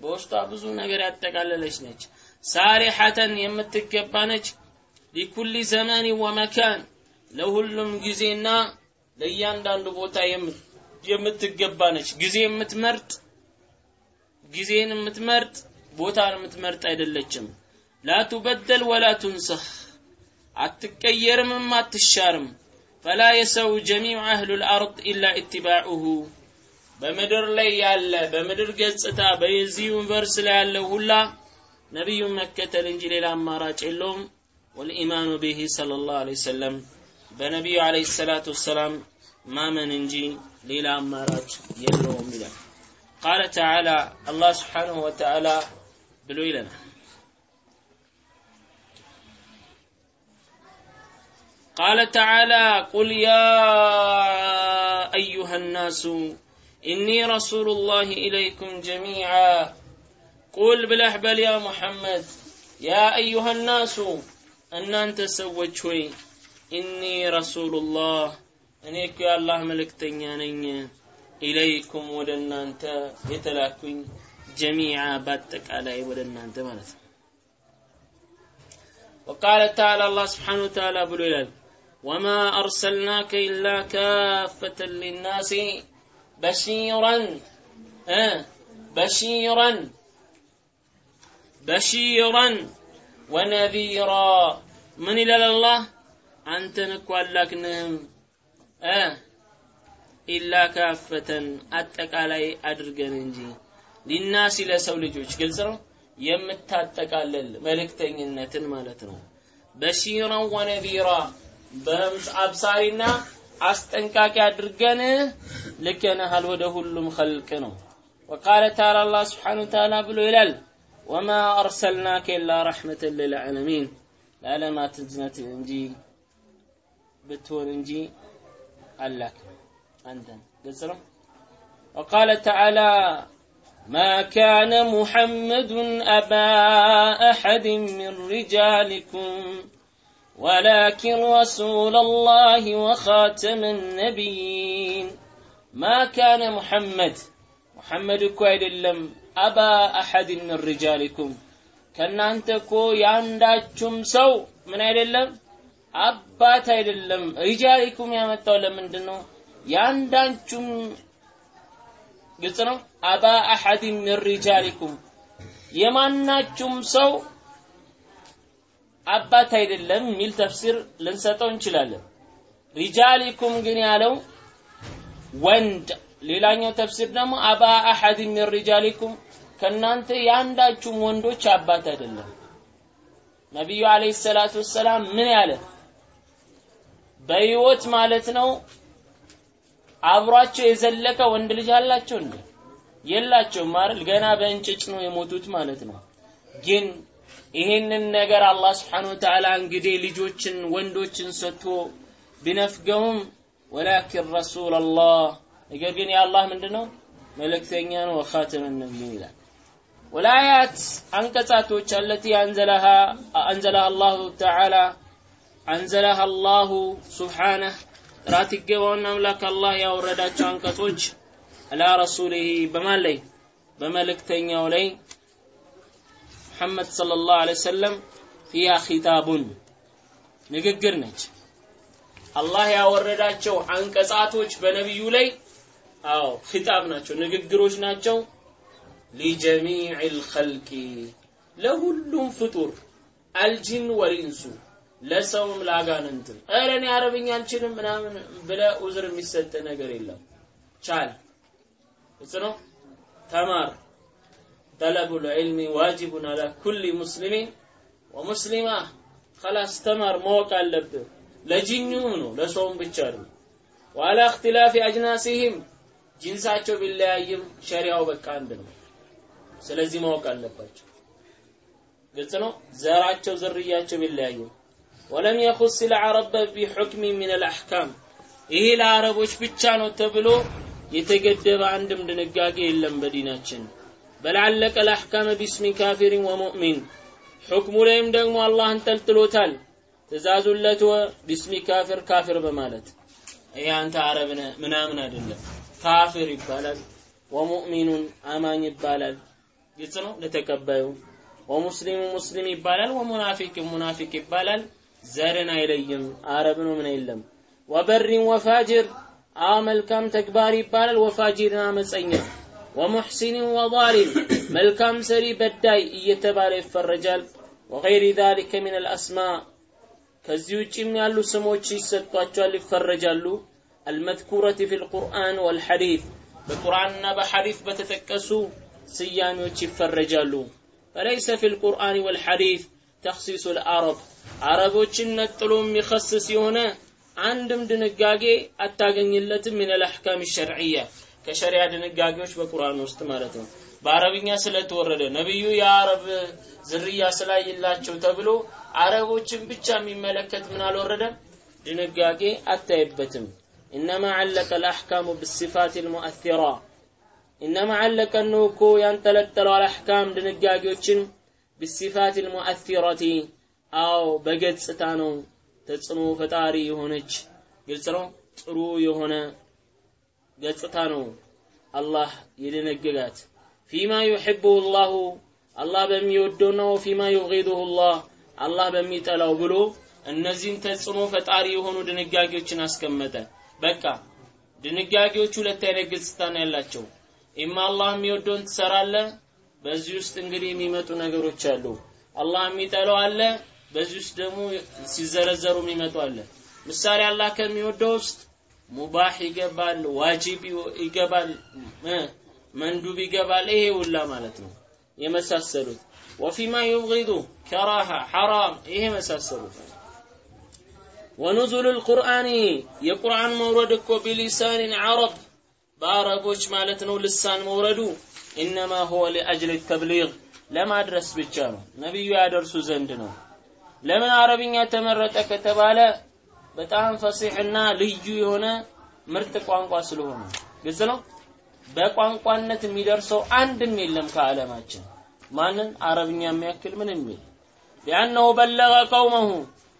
በውስጧ ብዙ ነገር ያጠቃለለች ነች። ሳሊሐተን የምትገባ ነች። لكل زمان ومكان ለሁሉም ጊዜና ለእያንዳንዱ ቦታ የምትገባ ነች። ጊዜ የምትመርጥ ጊዜን የምትመርጥ ቦታን የምትመርጥ አይደለችም። لا تبدل ولا تنسخ። አትቀየርምም አትሻርም። فلا يسع جميع أهل الأرض إلا اتباعه። በምድር ላይ ያለ በምድር ገጽታ በዚህ ዩኒቨርስ ላይ ያለው ሁላ ነቢዩን መከተል እንጂ ሌላ አማራጭ የለውም። ወልኢማኑ ቢሂ ሰለላሁ ዐለይሂ ወሰለም። በነቢዩ ዐለይሂ ሰላቱ ወሰላም ማመን እንጂ ሌላ አማራጭ የለውም ይላል። ቃለ ተዓላ አላህ ስብሓንሁ ወተዓላ ብሎ ይለናል قال تعالى قل يا أيها الناس إني رسول الله إليكم جميعا قل بالأحبل يا محمد يا أيها الناس أن أنت سوت شوي إني رسول الله أنيك يا الله ملك تنيانين إليكم ودن أنت يتلاكوين جميعا باتك علي ودن أنت مالت. وقال تعالى الله سبحانه وتعالى بلو وما أرسلناك إلا كافة للناس بشيرا بشيرا بشيرا ونذيرا. من إلى الله؟ أنت نكوالكنهم آه إلا كافة أتك علي أدرجن إنجي. ሊናሲ ለሰው ልጆች ግልጽ ነው? የምታጠቃለል መልእክተኝነትን ማለት ነው። በሺራን ወነዚራ በአብሳሪና አስጠንቃቂ አድርገን ልከንሃል ወደ ሁሉም ኸልቅ ነው። ወቃለ ተዓላ አላህ ስብሓነ ወተዓላ ብሎ ይላል ወማ አርሰልናከ ኢላ ረሕመተን ልልዓለሚን ለዓለማት እዝነት እንጂ ብትሆን እንጂ አላክ አንተን ግልጽ ነው? ወቃለ ተዓላ ما كان محمد أبا أحد من رجالكم ولكن رسول الله وخاتم النبيين ما كان محمد محمد كويد اللم أبا أحد من رجالكم ከእናንተ እኮ የአንዳችሁም ሰው ምን አይደለም አባት አይደለም ሪጃሊኩም ያመጣው ለምንድን ነው የአንዳችሁም ግልጽ ነው? አባ አሐድ ሚን ሪጃሊኩም። የማናችሁም ሰው አባት አይደለም የሚል ተፍሲር ልንሰጠው እንችላለን። ሪጃሊኩም ግን ያለው ወንድ። ሌላኛው ተፍሲር ደግሞ አባ አሐድ ሚን ሪጃሊኩም። ከእናንተ የአንዳችሁም ወንዶች አባት አይደለም። ነቢዩ አለይሂ ሰላቱ ወሰላም ምን ያለ? በህይወት ማለት ነው አብሯቸው የዘለቀ ወንድ ልጅ አላቸው እንዴ? የላቸውም አይደል? ገና በእንጭጭ ነው የሞቱት ማለት ነው። ግን ይሄንን ነገር አላህ ስብሓን ወተዓላ እንግዲህ ልጆችን ወንዶችን ሰጥቶ ቢነፍገውም ወላኪን ረሱል አላህ ነገር ግን የአላህ ምንድን ነው መልእክተኛ ነው ወኻተመ ነቢይን ይላል። ወላያት አንቀጻቶች አለቲ አንዘለሃ አንዘለሃ አላሁ ተዓላ አንዘለሃ አላሁ ሱብሓነህ ጥራት ይገባውና አምላክ አላህ ያወረዳቸው አንቀጾች አላ ረሱሊሂ በማን ላይ? በመልእክተኛው ላይ ሙሐመድ ሰለላሁ ዐለይሂ ወሰለም ፊሃ ኺታቡን ንግግር ነች። አላህ ያወረዳቸው አንቀጻቶች በነቢዩ ላይ አዎ ኺጣብ ናቸው ንግግሮች ናቸው። ሊጀሚዕ ልኸልቂ ለሁሉም ፍጡር አልጂን ወልኢንሱ ለሰውም ለአጋንንትም ኧረ እኔ አረብኛ አልችልም ምናምን ብለ ኡዝር የሚሰጥ ነገር የለም። ቻል። እጽ ነው? ተማር። ጠለቡ ልዕልሚ ዋጅቡን አላ ኩል ሙስሊሚን ወሙስሊማ። ከላስ ተማር ማወቅ አለብህ። ለጂኒውም ነው ለሰውም ብቻ ነው። ዋላ እክትላፊ አጅናሲህም ጂንሳቸው ቢለያይም ሸሪያው በቃ አንድ ነው። ስለዚህ ማወቅ አለባቸው። ግልጽ ነው? ዘራቸው ዝርያቸው ቢለያይም ወለም የኹስ ልዓረበ ቢሑክሚ ምን ልአሕካም ይሄ ለአረቦች ብቻ ነው ተብሎ የተገደበ አንድም ድንጋጌ የለም በዲናችን። በልዓለቀ ልአሕካመ ቢስሚ ካፊሪን ወሙእሚን። ሕክሙ ላይም ደግሞ አላህን ጠልጥሎታል። ትእዛዙን ቢስሚ ካፊር ካፊር በማለት። ይህ አንተ አረብ ምናምን አይደለም። ካፊር ይባላል። ወሙእሚኑን አማኝ ይባላል። ግልጽ ነው ለተቀባዩ። ወሙስሊሙ ሙስሊም ይባላል። ወሙናፊቅ ሙናፊቅ ይባላል ዘርን አይለይም። አረብ ነው ምን የለም። ወበሪን ወፋጅር አ መልካም ተግባር ይባላል። ወፋጅርን አመፀኛ ወሙሕሲንን ወዛሊም መልካም ሰሪ በዳይ እየተባለ ይፈረጃል። ወገይሪ ዛሊከ ሚን አልአስማ ከዚህ ውጭም ያሉ ስሞች ይሰጧቸዋል፣ ይፈረጃሉ። አልመዝኩረት ፊ ልቁርአን ወልሐዲት በቁርአንና በሐዲት በተጠቀሱ ስያሜዎች ይፈረጃሉ። ፈለይሰ ፊ ልቁርአን ወልሐዲት ተክሲሱ ልአረብ አረቦችን ነጥሎ የሚከስስ የሆነ አንድም ድንጋጌ አታገኝለትም ምን ልአሕካም ሸርዕያ ከሸሪያ ድንጋጌዎች በቁርአን ውስጥ ማለት ነው። በአረብኛ ስለተወረደ ነቢዩ የአረብ ዝርያ ስላይላቸው ተብሎ አረቦችን ብቻ የሚመለከት ምን አልወረደም? ድንጋጌ አታይበትም። ኢነማ አለቀ ልአሕካሙ ብስፋት ልሙአራ ኢነማ አለቀ እነሆ እኮ ያንጠለጠለው አልአሕካም ድንጋጌዎችን ቢሲፋት ልሙአሲረቲ አዎ በገጽታ ነው ተጽዕኖ ፈጣሪ የሆነች ግልጽ ነው ጥሩ የሆነ ገጽታ ነው አላህ የደነገጋት። ፊማ ዩሕቡሁ ላሁ አላህ በሚወደውና ወፊማ ዩغضሁ ላህ አላህ በሚጠላው ብሎ እነዚህን ተጽዕኖ ፈጣሪ የሆኑ ድንጋጌዎችን አስቀመጠ። በቃ ድንጋጌዎቹ ሁለት አይነት ገጽታ ነው ያላቸው ኢማ አላህ የሚወደውን ትሰራለህ በዚህ ውስጥ እንግዲህ የሚመጡ ነገሮች አሉ። አላህ የሚጠላው አለ በዚህ ውስጥ ደግሞ ሲዘረዘሩ የሚመጡ አለ። ምሳሌ አላህ ከሚወደው ውስጥ ሙባህ ይገባል ዋጂብ ይገባል መንዱብ ይገባል። ይሄ ሁላ ማለት ነው የመሳሰሉት። ወፊማ ዩብጊዱ ከራሃ ሐራም ይሄ መሳሰሉት ወኑዙል ልቁርአን የቁርአን መውረድ እኮ ቢሊሳን ዓረብ በአረቦች ማለት ነው ልሳን መውረዱ ኢነማ ሁወ ሊአጅል ተብሊግ ለማድረስ ብቻ ነው ነቢዩ ያደርሱ ዘንድ ነው ለምን አረብኛ ተመረጠ ከተባለ በጣም ፈሲሕና ልዩ የሆነ ምርጥ ቋንቋ ስለሆነ ግልጽ ነው በቋንቋነት የሚደርሰው አንድም የለም ከዓለማችን ማንን አረብኛ የሚያክል ምንም የለም ሊአነሁ በለገ ቀውመሁ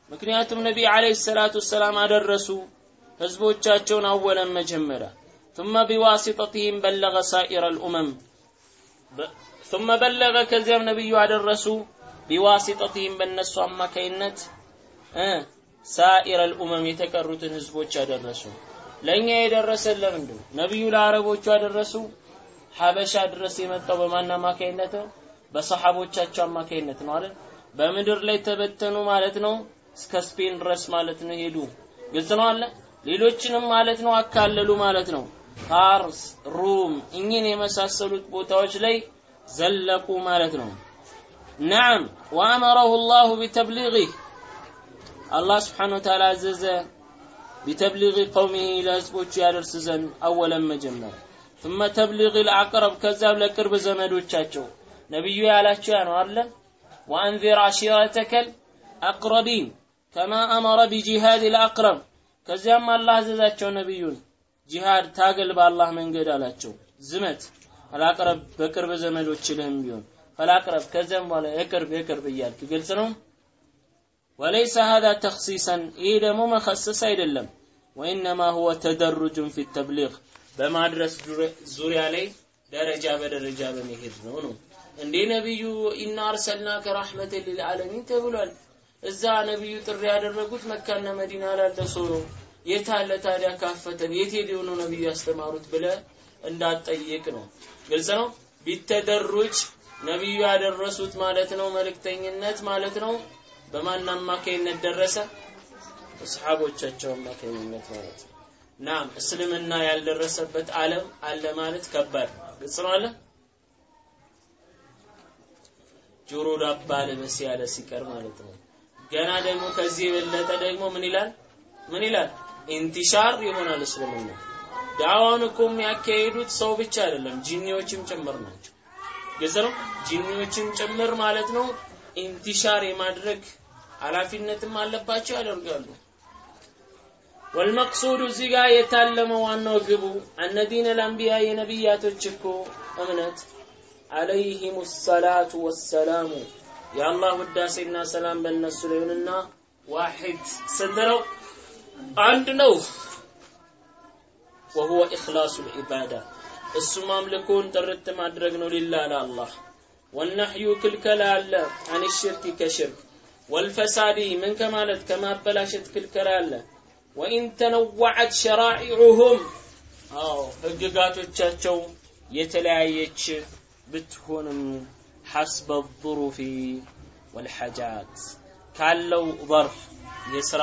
ምክንያቱም ነቢ አለይሂ ሰላቱ ወሰላም አደረሱ ህዝቦቻቸውን አወለን መጀመሪያ ثم بواسطتهم بلغ سائر الأمم ثم በለገ ከዚያም ነብዩ አደረሱ ቢዋሲጠቲህም በእነሱ አማካይነት ሳኢረ ልኡመም የተቀሩትን ህዝቦች አደረሱ። ለእኛ የደረሰን ለምንድን ነቢዩ ለአረቦቹ አደረሱ። ሀበሻ ድረስ የመጣው በማን አማካይነት ነው? በሰሓቦቻቸው አማካይነት ነው አይደል? በምድር ላይ ተበተኑ ማለት ነው። እስከ ስፔን ድረስ ማለት ነው። ሄዱ። ግልጽ ነው አለ ሌሎችንም ማለት ነው። አካለሉ ማለት ነው። ፋርስ፣ ሩም እኚህን የመሳሰሉት ቦታዎች ላይ ዘለቁ ማለት ነው። ነዓም ወአመረሁ ላሁ ቢተብሊغህ አላህ ስብሓነሁ ወተዓላ አዘዘ ቢተብሊغ ቀውሚህ ለህዝቦቹ ያደርስ ዘንድ አወለን መጀመር። ثم ተብሊغ ልአቅረብ ከዛም ለቅርብ ዘመዶቻቸው። ነቢዩ ያላቸው ያ ነው አለ ወአንዚር አሺረተከል አቅረቢን ከማ አመረ ቢጂሃድ ለአቅረብ ከዚያም አላህ አዘዛቸው ነቢዩን ጂሃድ ታገል በአላህ መንገድ አላቸው። ዝመት ፈላቅረብ በቅርብ ዘመዶች ልህም ቢሆን ፈላቅረብ ከዚያም በኋላ የቅርብ የቅርብ እያልክ ግልጽ ነው? ወለይሰ ሀዛ ተክሲሰን ይህ ደግሞ መከሰስ አይደለም። ወኢነማ ሁወ ተደሩጁን ፊ ተብሊግ በማድረስ ዙሪያ ላይ ደረጃ በደረጃ በመሄድ ነው ነው። እንዴ ነቢዩ ኢና አርሰልናከ ረሕመተ ልልዓለሚን ተብሏል። እዛ ነቢዩ ጥሪ ያደረጉት መካና መዲና ላለ ሰው ነው። የታለ ታዲያ ካፈተን? የት ሄደው ነው ነብዩ ያስተማሩት ብለ እንዳትጠይቅ ነው። ግልጽ ነው? ቢተደሩጅ ነብዩ ያደረሱት ማለት ነው መልእክተኝነት ማለት ነው። በማን አማካይነት ደረሰ? በሰሓቦቻቸው አማካይነት ማለት ነው። ናም እስልምና ያልደረሰበት ዓለም አለ ማለት ከባድ ግልጽ ነው አለ ጆሮ ዳባ ልበስ ያለ ሲቀር ማለት ነው። ገና ደግሞ ከዚህ የበለጠ ደግሞ ምን ይላል? ምን ይላል انتشار ይሆናል እስልምና። ዳዋውን እኮ የሚያካሂዱት ሰው ብቻ አይደለም ጂኒዎችም ጭምር ናቸው። ግልጽ ነው? ጂኒዎችም ጭምር ማለት ነው انتشار የማድረግ ኃላፊነትም አለባቸው ያደርጋሉ። والمقصود እዚህ ጋር የታለመው ዋናው ግቡ أن دين الأنبياء የነቢያቶች እኮ እምነት አለይህም ሰላቱ ወሰላሙ የአላህ ውዳሴና ሰላም በእነሱ ላይ ይሁንና ነው አንድ ነው። ወሁወ ኢኽላሱ ልዒባዳ እሱም አምልኮን ጥርት ማድረግ ነው ሊላ ለአላህ። ወነሕዩ ክልከላ አለ አን ሽርክ ከሽርክ። ወልፈሳዲ ምን ከማለት ከማበላሸት ክልከላ አለ? ወኢን ተነወዐት ሸራኢዑሁም። አዎ ህግጋቶቻቸው የተለያየች ብትሆንም ሐስበ ظሩፊ ወልሐጃት። ካለው ዘርፍ የስራ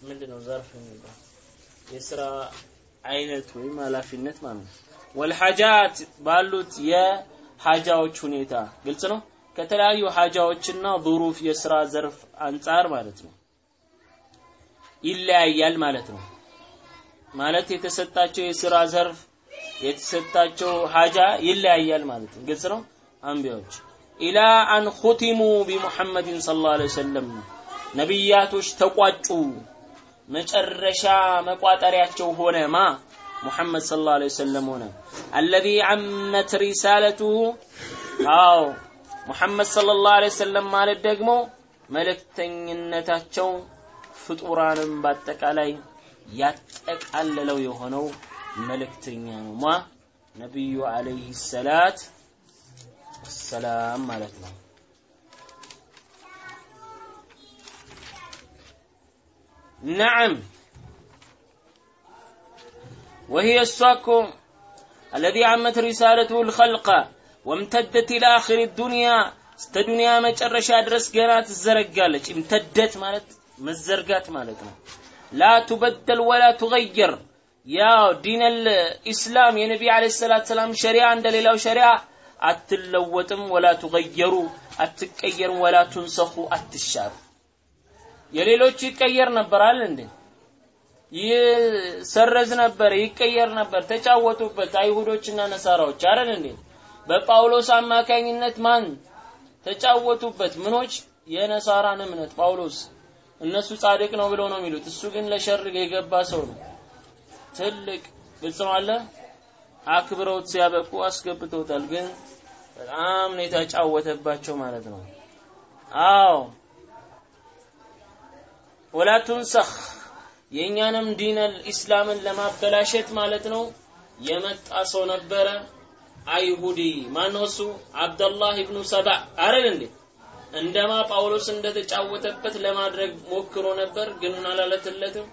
ምንድነው ዘርፍ የሚባል የስራ አይነት ወይም ኃላፊነት ማለት ነው። ወልሐጃት ባሉት የሐጃዎች ሁኔታ ግልጽ ነው። ከተለያዩ ሐጃዎችና ዙሩፍ የስራ ዘርፍ አንጻር ማለት ነው ይለያያል ማለት ነው። ማለት የተሰጣቸው የስራ ዘርፍ የተሰጣቸው ሐጃ ይለያያል ማለት ነው። ግልጽ ነው። አንቢያዎች ኢላ አን ኹቲሙ ቢሙሐመድን ሰለላሁ ዐለይሂ ወሰለም ነቢያቶች ተቋጩ መጨረሻ መቋጠሪያቸው ሆነ ማ ሙሐመድ ሰለላሁ ዐለይሂ ወሰለም ሆነ። አለዚ ዐመት ሪሳለቱሁ። አዎ ሙሐመድ ሰለላሁ ዐለይሂ ወሰለም ማለት ደግሞ መልእክተኝነታቸው ፍጡራንም በአጠቃላይ ያጠቃለለው የሆነው መልእክተኛ ነው። ማ ነቢዩ ዐለይሂ ሰላት ወሰላም ማለት ነው نعم وهي الساكو الذي عمت رسالته الخلق وامتدت إلى آخر الدنيا استدنيا መጨረሻ ድረስ ገና ትዘረጋለች امتدت ማለት መዘርጋት ማለት ነው لا تبدل ولا تغير ያው ዲነል ኢስላም የነቢ አለይሂ ሰላት ሰላም ሸሪዓ እንደሌላው ሸሪዓ አትለወጥም ወላ ትገየሩ አትቀየርም ወላ ቱንሰኹ አትሻሩ የሌሎቹ ይቀየር ነበር አለ እንዴ? ይሰረዝ ነበር ይቀየር ነበር። ተጫወቱበት አይሁዶችና ነሳራዎች አይደል እንዴ? በጳውሎስ አማካኝነት ማን ተጫወቱበት? ምኖች? የነሳራን እምነት ጳውሎስ። እነሱ ጻድቅ ነው ብለው ነው የሚሉት። እሱ ግን ለሸር የገባ ሰው ነው። ትልቅ ግልጽ ነው አለ። አክብረውት ሲያበቁ አስገብተውታል። ግን በጣም ነው የተጫወተባቸው ማለት ነው። አዎ ወላ ቱንሰኽ የእኛንም ዲነል ኢስላምን ለማበላሸት ማለት ነው። የመጣ ሰው ነበረ አይሁዲ። ማነው እሱ? አብደላህ ኢብኑ ሰባ አረል እንዴ? እንደማ ጳውሎስ እንደተጫወተበት ለማድረግ ሞክሮ ነበር ግን አላለትለትም?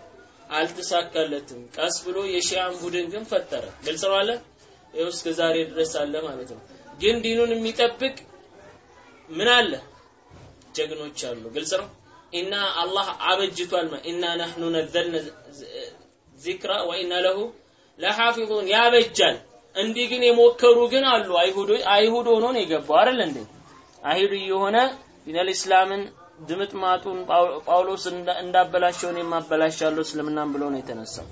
አልተሳካለትም። ቀስ ብሎ የሺያን ቡድን ግን ፈጠረ። ግልጽ ነው አለ? ይኸው እስከ ዛሬ ድረስ አለ ማለት ነው። ግን ዲኑን የሚጠብቅ ምን አለ? ጀግኖች አሉ። ግልጽ ነው ኢና አላህ አበጅቷል ኢና ነህኑ ነዘልነ ዚክራ ወኢና ለሁ ለሐፊዙን ያበጃል። እንዲህ ግን የሞከሩ ግን አሉ። አይሁድ ሆኖ ነው የገባው አይደል እንዴ? አይሁድ የሆነ ዲነል እስላምን ድምጥ ማጡን ጳውሎስ እንዳበላሸውን የማበላሻለሁ እስልምናን ብሎ ነው የተነሳው።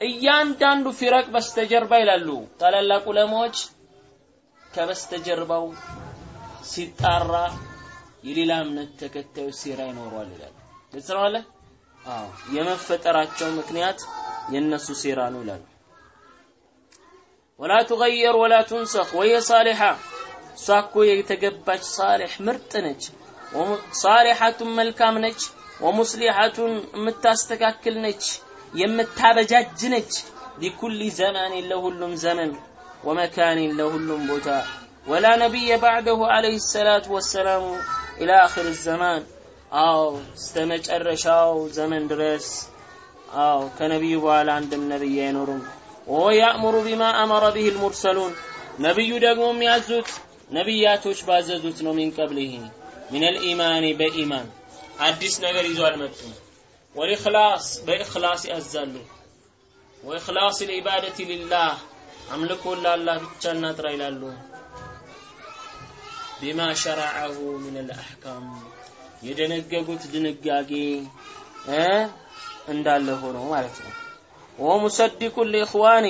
እያንዳንዱ ፊረቅ በስተጀርባ ይላሉ ታላላቅ ዑለማዎች። ከበስተጀርባው ሲጣራ የሌላ እምነት ተከታዮች ሴራ ይኖረዋል ይላል። ግልጽ አዎ የመፈጠራቸው ምክንያት የነሱ ሴራ ነው ይላል። ወላ ትገየር ወላ ትንሰኽ ወየ ሳሊሓ እሷ እኮ የተገባች ሳሊሕ ምርጥ ነች። ሳሊሐቱን መልካም ነች። ወሙስሊሐቱን የምታስተካክል ነች፣ የምታበጃጅ ነች። ሊኩሊ ዘማን ለሁሉም ዘመን ወመካን ለሁሉም ቦታ ወላ ነቢየ ባዕደሁ ዓለይሂ ሰላቱ ወሰላሙ ኢላ አኺር ዘማን። አዎ እስተ መጨረሻው ዘመን ድረስ። አዎ ከነቢዩ በኋላ አንድም ነቢይ አይኖሩም። ወሆ ያእሙሩ ቢማ አመረ ቢህ ልሙርሰሉን። ነቢዩ ደግሞ የሚያዙት ነቢያቶች ባዘዙት ነው። ሚን ቀብሊህ ሚን ልኢማን በኢማን። አዲስ ነገር ይዞ አልመጡም። ወልኢኽላስ በኢኽላስ ያዛሉ። ወኢኽላስ ልዒባደት ሊላህ አምልኮን ለአላህ ብቻ እናጥራ ይላሉ ቢማ ሸረዐሁ ምን ልአሕካም የደነገጉት ድንጋጌ እንዳለ ሆኖ ማለት ነው። ወሙሰዲቁን ሊኢኽዋኒ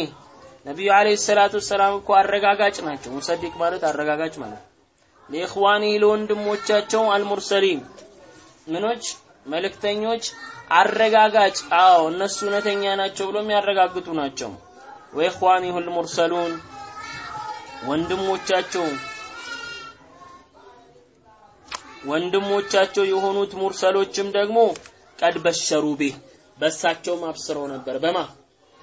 ነቢዩ አለይሂ ሰላቱ ወሰላም እኮ አረጋጋጭ ናቸው። ሙሰዲቅ ማለት አረጋጋጭ ማለት ሊኢኽዋኒ ለወንድሞቻቸው አልሙርሰሊን። ምኖች? መልእክተኞች? አረጋጋጭ። አዎ እነሱ እውነተኛ ናቸው ብሎ የሚያረጋግጡ ናቸው። ወኢኽዋኒሁል ሙርሰሉን። ወንድሞቻቸው ወንድሞቻቸው የሆኑት ሙርሰሎችም ደግሞ ቀድ በሸሩ ቤ በሳቸውም አብስረው ነበር። በማ?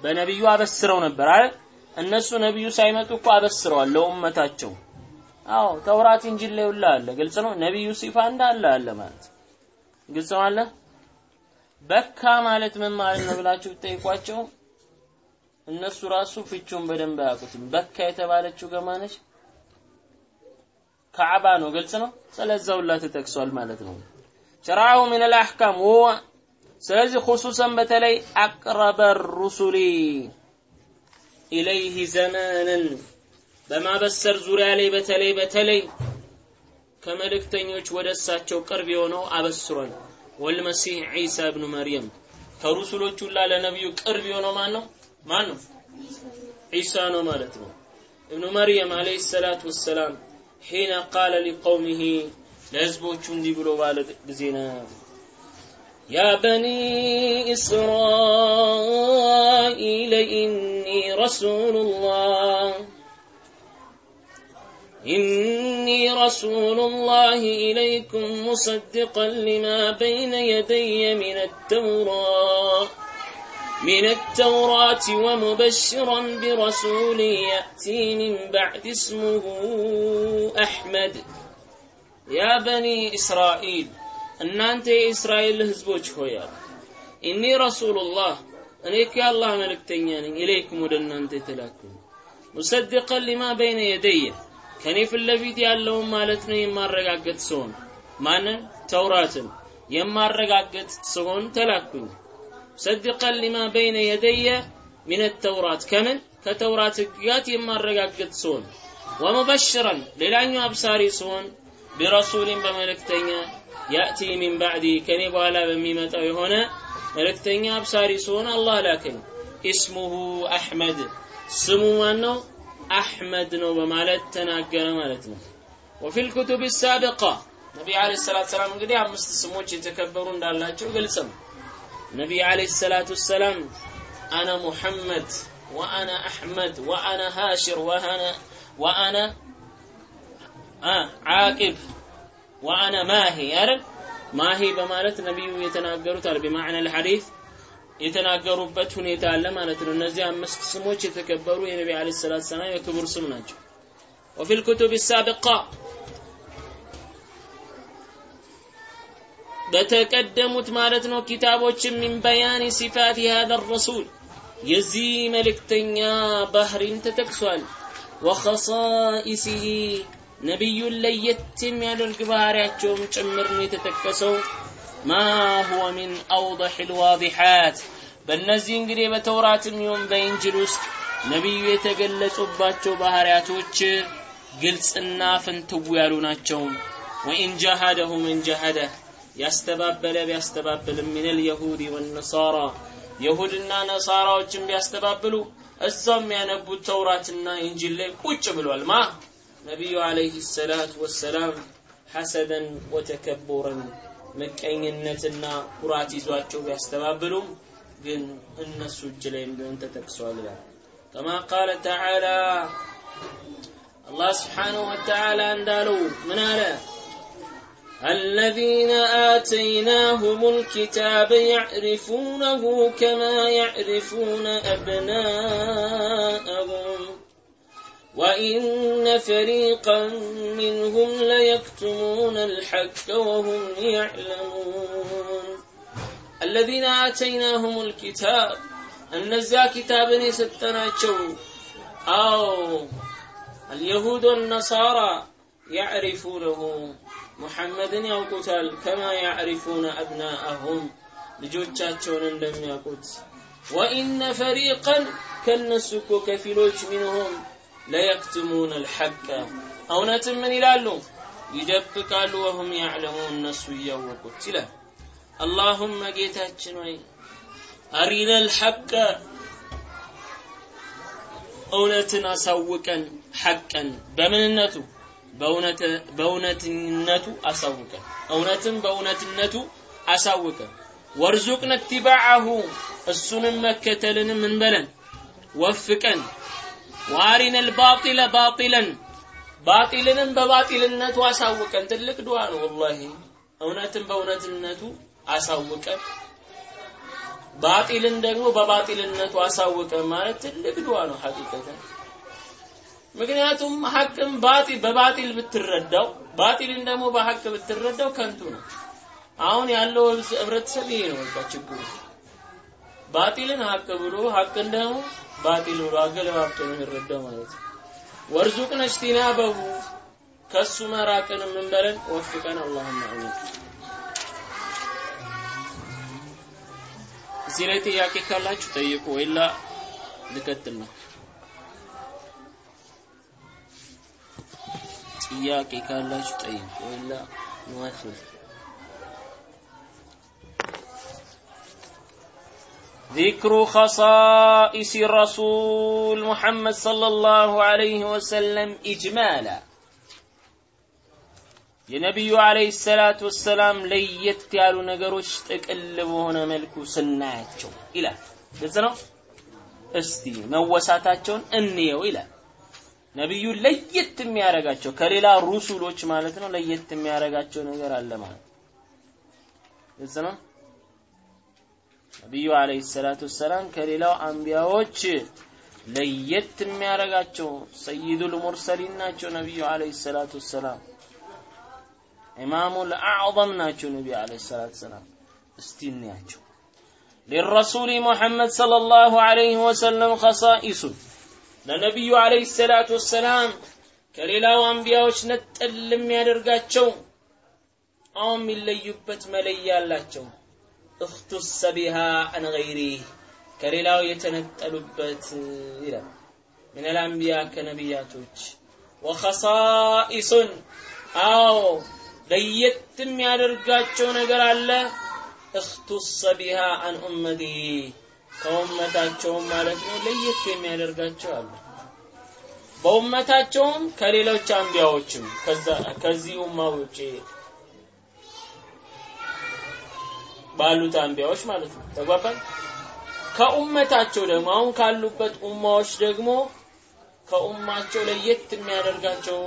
በነቢዩ አበስረው ነበር አይደል? እነሱ ነቢዩ ሳይመጡ እኮ አበስረዋል ለኡመታቸው። አዎ ተውራት እንጂል ላይ ሁላ አለ። ግልጽ ነው? ነቢዩ ሲፋ እንዳለ አለ ማለት ግልጽ አለ? በካ ማለት ምን ማለት ነው ብላችሁ ብትጠይቋቸው እነሱ ራሱ ፍቹን በደንብ አያውቁትም። በካ የተባለችው ገማነች ካዕባ ነው። ግልጽ ነው። ስለዛ ሁላ ተጠቅሷል ማለት ነው። ሸራዑ ምን አልአሕካም ወ ስለዚህ ኹሱሰን በተለይ አቅረበ ሩሱሊ ኢለይህ ዘመንን በማበሰር ዙሪያ ላይ በተለይ በተለይ ከመልእክተኞች ወደ እሳቸው ቅርብ የሆነው አበስሯል። ወልመሲህ ዒሳ እብኑ መርየም ከሩሱሎች ሁላ ለነቢዩ ቅርብ የሆነው ማን ነው? ማን ነው? ዒሳ ነው ማለት ነው። እብኑ መርየም አለይሂ ሰላቱ ወሰላም ሒነ ቃለ ሊቀውሚሂ ለህዝቦቹ እንዲህ ብሎ ባለ ጊዜ ነው يا بني إسرائيل إني رسول الله إني رسول الله إليكم مصدقا لما بين يدي من التوراة من التوراة ومبشرا برسول يأتي من بعد اسمه أحمد يا بني إسرائيل እናንተ የእስራኤል ህዝቦች ሆይ አሉ ኢኒ ረሱሉላህ እኔ ከአላህ መልእክተኛ ነኝ ኢለይኩም ወደ እናንተ የተላኩኝ ሙሰድቀን ሊማ በይነ የደየ ከኔ ፊት ለፊት ያለውን ማለት ነው የማረጋገጥ ስሆን ማንን ተውራትን የማረጋገጥ ስሆን ተላኩኝ مصدقا لما بين يدي من التوراة። ከምን? ከተውራት ህግጋት የማረጋገጥ ስሆን ومبشرا ሌላኛው አብሳሪ ስሆን برسول በመልእክተኛ يأتي من بعدي ከኔ በኋላ በሚመጣው የሆነ መልእክተኛ አብሳሪ ሲሆን አላህ ላከኝ። اسمه أحمد። ስሙ ማን ነው አሕመድ ነው በማለት ተናገረ ማለት ነው። ወፊ ልኩቱብ ሳቢቃ ነቢይ አለ ሰላት ሰላም እንግዲህ አምስት ስሞች የተከበሩ እንዳላቸው ግልጽ ነው ነቢይ አለ ሰላት ወሰላም አነ ሙሐመድ ወአነ አሕመድ ወአነ ሃሽር ወአነ ዓቂብ ወአነ ማሂ አይደል ማሂ በማለት ነቢዩ የተናገሩት አለ በማዕነ الحديث የተናገሩበት ሁኔታ አለ ማለት ነው እነዚህ አምስት ስሞች የተከበሩ የነቢ አለይሂ ሰላቱ ሰላም የክቡር ስም ናቸው وفي الكتب السابقة በተቀደሙት ማለት ነው ኪታቦችን ሚን በያኒ ሲፋት ሃዛ ረሱል የዚህ መልእክተኛ ባህሪም ተጠቅሷል። ወኸሳኢሲሂ ነቢዩን ለየት የሚያደርግ ባህሪያቸውም ጭምር ነው የተጠቀሰው። ማ ሁወ ሚን አውደሕ ልዋዲሓት በእነዚህ እንግዲህ በተውራትም ይሁን በኢንጅል ውስጥ ነቢዩ የተገለጹባቸው ባህሪያቶች ግልጽና ፍንትው ያሉ ናቸው። ወኢን ጃሃደሁ መን ጃሃደህ ያስተባበለ ቢያስተባብልም ምን ልየሁድ ወነሳራ። የሁድና ነሳራዎችን ቢያስተባብሉ እዛው የሚያነቡት ተውራትና ኢንጅል ላይ ቁጭ ብሏል። ማ? ነቢዩ አለይሂ ሰላቱ ወሰላም ሐሰደን ወተከቡረን ምቀኝነትና ኩራት ይዟቸው ቢያስተባብሉም ግን እነሱ እጅ ላይም ቢሆን ተጠቅሷል ይላል። ከማ ቃለ ተዓላ? አላህ ስብሓንሁ ወተዓላ እንዳለው ምን አለ الذين آتيناهم الكتاب يعرفونه كما يعرفون أبناءهم. وإن فريقا منهم ليكتمون الحق وهم يعلمون. الذين آتيناهم الكتاب النزا كتابا يستناچو أو اليهود والنصارى يعرفونه. ሙሐመድን ያውቁታል። ከማ ያዕሪፉነ አብናአሁም ልጆቻቸውን እንደሚያውቁት። ወኢነ ፈሪቀን ከእነሱ እኮ ከፊሎች ሚንሁም ለየክትሙን አልሐቀ። እውነትም ምን ይላሉ? ይደብቃሉ ወሁም ያዕለሙ እነሱ እያወቁት ይላል። አላሁመ ጌታችን ወይ አሪነ አልሐቀ። እውነትን አሳውቀን ሐቀን። በምንነቱ? በእውነትነቱ አሳውቀን እውነትን በእውነትነቱ አሳውቀን ወርዙቅነ እትባዐሁ እሱንም መከተልንም እንበለን ወፍቀን። ዋሪነ ልባጢለ ባጢለን። ባጢልንም በባጢልነቱ አሳውቀን። ትልቅ ዱዓ ነው ወላሂ። እውነትን በእውነትነቱ አሳውቀን ባጢልን ደግሞ በባጢልነቱ አሳውቀን ማለት ትልቅ ዱዓ ነው ሐቂቀተን ምክንያቱም ሐቅም ባጢል በባጢል ብትረዳው ባጢልን ደግሞ በሐቅ ብትረዳው ከንቱ ነው አሁን ያለው ህብረተሰብ ይሄ ነው በቃ ችግሩ ባጢልን ሐቅ ብሎ ሐቅን ደግሞ ባጢል ብሎ አገለባብጦ ነው የሚረዳው ማለት ነው። ወርዙቅነ እጅቲናበሁ ከሱ መራቅን ምን በለን ወፍቀን አላሁመ አሚን። እዚህ ላይ ጥያቄ ካላችሁ ጠይቁ፣ ወይላ ልቀጥል ነው። ጥያቄ ካላችሁ ጠይቁ፣ ወይላ ንዋክል ذكر خصائص الرسول محمد صلى الله عليه وسلم إجمالا የነቢዩ አለይሂ ሰላቱ ወሰላም ለየት ያሉ ነገሮች ጥቅል በሆነ መልኩ ስናያቸው ይላል። ግልጽ ነው። እስቲ መወሳታቸውን እንየው ይላል። ነቢዩ ለየት የሚያደርጋቸው ከሌላ ሩሱሎች ማለት ነው ለየት የሚያደርጋቸው ነገር አለ ማለት ግልጽ ነው? ነቢዩ አለይሂ ሰላቱ ወሰላም ከሌላው አንቢያዎች ለየት የሚያደርጋቸው ሰይዱል ሙርሰሊን ናቸው ነቢዩ አለይሂ ሰላቱ ወሰላም። ኢማሙል አዕظም ናቸው ነቢዩ አለይሂ ሰላቱ ወሰላም። እስቲ እንያቸው للرسول محمد صلى الله عليه وسلم ለነቢዩ አለይሂ ሰላቱ ወሰላም ከሌላው አንቢያዎች ነጠል የሚያደርጋቸው አሁን የሚለዩበት መለያ አላቸው። እኽቱሰ ቢሃ አን ገይሪህ ከሌላው የተነጠሉበት ይላል። ምን አልአንቢያ ከነቢያቶች? ወኸሳኢሱን አዎ ለየት የሚያደርጋቸው ነገር አለ። እኽቱሰ ቢሃ አን ኡመቲ ከኡመታቸውም ማለት ነው ለየት የሚያደርጋቸው አለ በኡመታቸውም ከሌሎች አንቢያዎችም ከዚህ ኡማ ውጪ ባሉት አንቢያዎች ማለት ነው። ተግባባን? ከኡመታቸው ደግሞ አሁን ካሉበት ኡማዎች ደግሞ ከኡማቸው ለየት የሚያደርጋቸው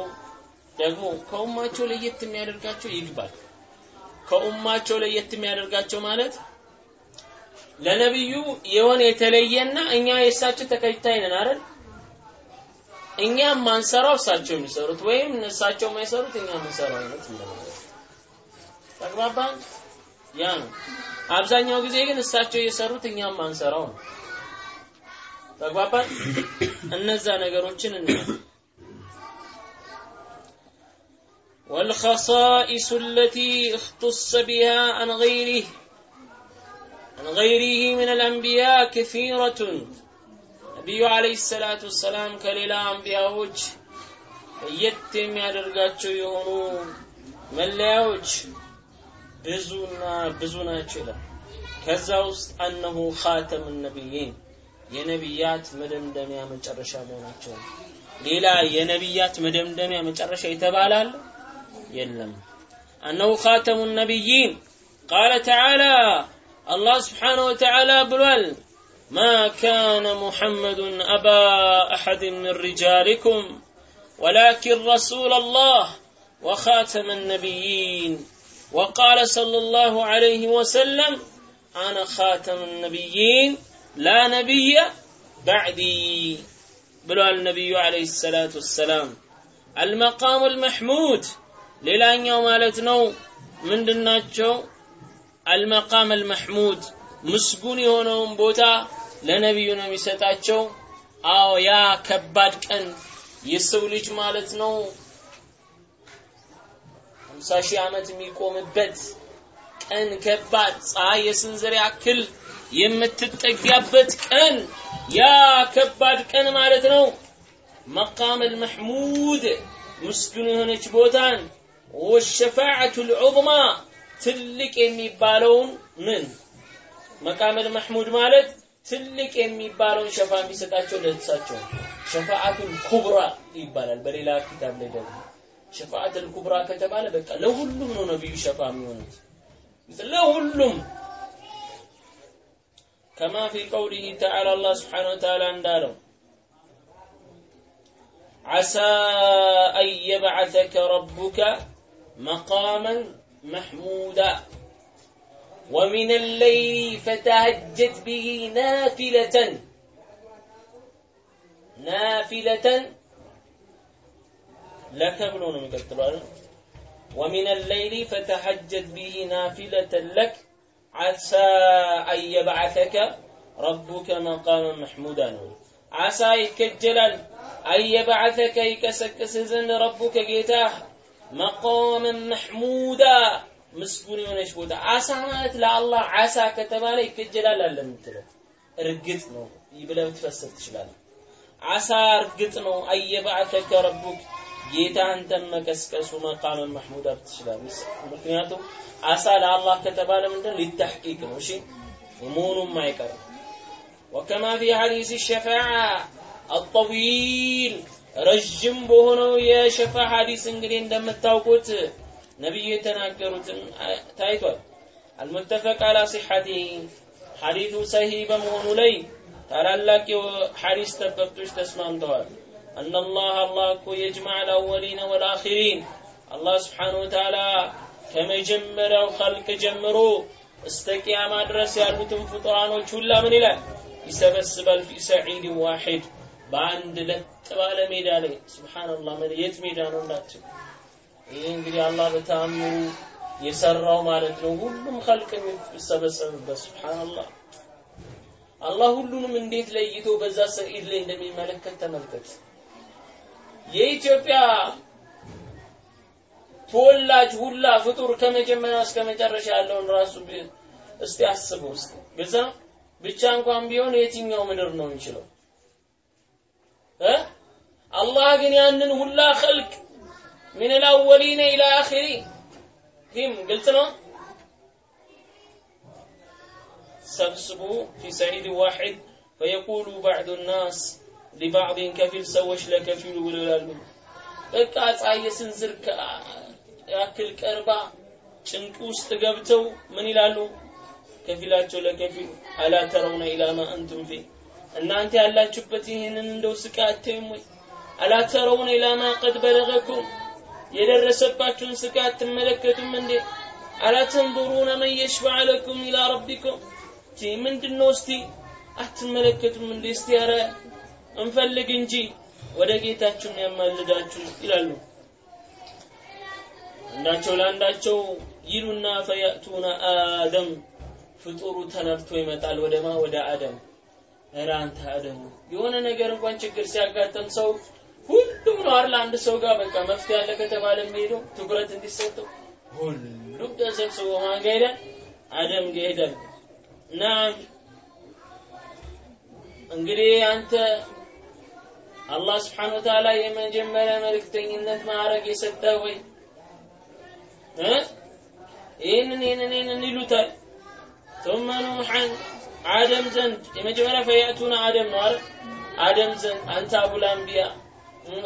ደግሞ ከኡማቸው ለየት የሚያደርጋቸው ይግባል። ከኡማቸው ለየት የሚያደርጋቸው ማለት ለነብዩ የሆነ የተለየና እኛ የእሳቸው ተከታይ ነን አይደል እኛ ማንሰራው እሳቸው የሚሰሩት ወይም እሳቸው የማይሰሩት እኛ የምንሰራው አይነት እንደማለት ተግባባን ያ ነው አብዛኛው ጊዜ ግን እሳቸው የሰሩት እኛም ማንሰራው ነው ተግባባን እነዛ ነገሮችን እናያለን والخصائص التي اختص بها عن غيره عن غيره من الأنبياء كثيرة ነቢዩ አለይሂ ሰላቱ ወሰላም ከሌላ አንቢያዎች ለየት የሚያደርጋቸው የሆኑ መለያዎች ብዙና ብዙ ናቸው ይላል። ከዛ ውስጥ አነሁ ኻተም ነቢይን የነቢያት መደምደሚያ መጨረሻ መሆናቸው ሌላ የነቢያት መደምደሚያ መጨረሻ የተባላል የለም። አነሁ ኻተሙ ነቢይን ቃለ ተዓላ አላህ ስብሓነሁ ወተዓላ ብሏል ما كان محمد أبا أحد من رجالكم ولكن رسول الله وخاتم النبيين وقال صلى الله عليه وسلم أنا خاتم النبيين لا نبي بعدي بلو النبي عليه الصلاة والسلام المقام المحمود للان يوم مالتنا من المقام المحمود. مسجوني هنا بوتا لنبي نبي ستاتشو أو يا كباد كان يسولج مالتنو مساشي عمت ميقوم بد كان كباد صاي سنزري اكل يمتت بيت كان يا كباد كان مالتنو مقام المحمود مسجوني هنا بوتان والشفاعة العظمى ትልቅ የሚባለውን ምን? መቃመል መሕሙድ ማለት ትልቅ የሚባለውን ሸፋ የሚሰጣቸው ለእሳቸው። ሸፋዓቱል ኩብራ ይባላል። በሌላ ኪታብ ላይ ደግሞ ሸፋዓቱል ኩብራ ከተባለ በቃ ለሁሉም ነው ነብዩ ሸፋ የሚሆኑት። ለሁሉም ከማ ፊ ቀውሊሂ ተዓላ አላህ ስብሓነሁ ወተዓላ እንዳለው ዓሳ አን የብዓተከ ረቡከ መቃመን محمودا. ومن الليل فتهجت به نافلة. نافلة. لك بلون من كتبار ومن الليل فتهجت به نافلة لك. عسى أن يبعثك ربك مقاما محمودا. عسى يكجلال أن يبعثك يكسكس ربك جيتاه. መቆመን መሕሙዳ ምስጉን የሆነች ቦታ አሳ ማለት ለአላህ አሳ ከተባለ ይከጀላል አለ የምትለው እርግጥ ነው ብለህ ልትፈስር ትችላለህ። አሳ እርግጥ ነው አየበዓተከ ረቡክ ጌታ አንተን መቀስቀሱ መቃመን መሕሙዳ ትችላለህ። ምክንያቱም አሳ ለአላህ ከተባለ ምንድን ሊተሕቂቅ ነው። እሺ መሆኑም አይቀርም። ወከማ ፊ ሐዲስ ሸፋዓ አጠዊል ረዥም በሆነው የሸፋ ሐዲስ እንግዲህ እንደምታውቁት ነቢዩ የተናገሩትን ታይቷል። አልሙተፈቅ አላ ሲሐቲ ሐዲቱ ሰሂህ በመሆኑ ላይ ታላላቅ ሐዲስ ጠበብቶች ተስማምተዋል። أن الله الله كو يجمع الأولين والآخرين الله سبحانه وتعالى كما جمروا خلق جمروا استقيام ድረስ ያሉትን ፍጡራኖች ሁላ ምን ይላል ይሰበስባል ፊ ሰዒድ ዋሂድ በአንድ ለጥ ባለ ሜዳ ላይ ሱብሃንአላህ የት ሜዳ ነው እንዳትል ይህ እንግዲህ አላህ በተአምሩ የሰራው ማለት ነው። ሁሉም ኸልቅ የሚሰበሰብበት ሱብሃንአላህ። አላህ ሁሉንም እንዴት ለይቶ በዛ ሰዒድ ላይ እንደሚመለከት ተመልከት። የኢትዮጵያ ተወላጅ ሁላ ፍጡር ከመጀመሪያው እስከ መጨረሻ ያለውን ራሱ እስቲ አስበው እስቲ። ብቻ እንኳን ቢሆን የትኛው ምድር ነው የሚችለው? እ الله جن يانن ولا خلق من الأولين إلى آخرين. هم قلتنا سبسبوا في سعيد واحد فيقول بعض الناس لبعض كفل سوش لك ولا الأول والألول بكاة عاية سنزر كأكل كأربع شنكوس تقبتو من الألول كفلات لك في ألا ترون إلى ما أنتم فيه እናንተ ያላችሁበት ይህንን እንደው ስቃይ አታዩም ወይ? አላ ተረውነ ኢላማ ቀድ በለገኩም? የደረሰባችሁን ስቃይ አትመለከቱም እንዴ? አላ ተንظሩነ መን የሽፈዕ ለኩም ኢላ ረቢኩም? ምንድነው? እስቲ አትመለከቱም እንዴ? እስቲ ኧረ እንፈልግ እንጂ ወደ ጌታችሁ ያማልዳችሁ ይላሉ። አንዳቸው ለአንዳቸው ይሉና ፈያቱና አደም ፍጡሩ ተነድቶ ይመጣል ወደማ ወደ አደም ኧረ አንተ አደሙ የሆነ ነገር እንኳን ችግር ሲያጋጥም ሰው ሁሉም ነው አይደል አንድ ሰው ጋር በቃ መፍትሄ አለ ከተባለ የሚሄደው ትኩረት እንዲሰጠው ሁሉም ተሰብስቦ ማን ጋር ሄዳል አደም ጋር ሄዳል ናም እንግዲህ አንተ አላህ ስብሓን ወተዓላ የመጀመሪያ መልእክተኝነት ማዕረግ የሰጠ ወይ ይህንን ይህንን ይህንን ይሉታል ثم نوحا አደም ዘንድ የመጀመሪያ ፈያቱና አደም ነው አይደል አደም ዘንድ አንተ አቡል አንቢያ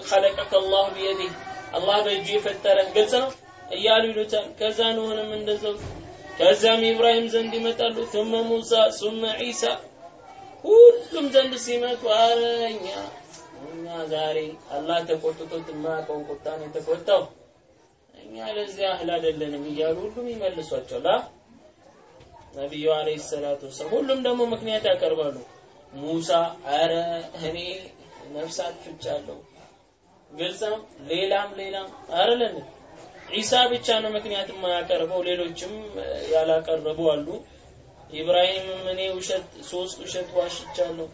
خلقك الله بيده አላህ በእጁ የፈጠረህ ግልጽ ነው እያሉ ይሉታል ከዛ ኑህንም እንደዛው ከዛም ኢብራሂም ዘንድ ይመጣሉ ثم ሙሳ ثم ዒሳ ሁሉም ዘንድ ሲመጡ አረኛ እኛ ዛሬ አላህ ተቆጥቶት የማያውቀውን ቁጣ ነው የተቆጣው እኛ ለዚህ አህል አይደለንም እያሉ ሁሉም ይመልሷቸዋል አ ነቢዩ አለይሂ ሰላቱ ወሰላም ሁሉም ደግሞ ምክንያት ያቀርባሉ። ሙሳ አረ እኔ ነፍሳት ፍጫለሁ። ግልጽ ነው ሌላም ሌላም አይደለን ዒሳ ብቻ ነው ምክንያት የማያቀርበው ሌሎችም ያላቀረቡ አሉ። ኢብራሂምም እኔ ውሸት ሶስት ውሸት ዋሽቻለሁ።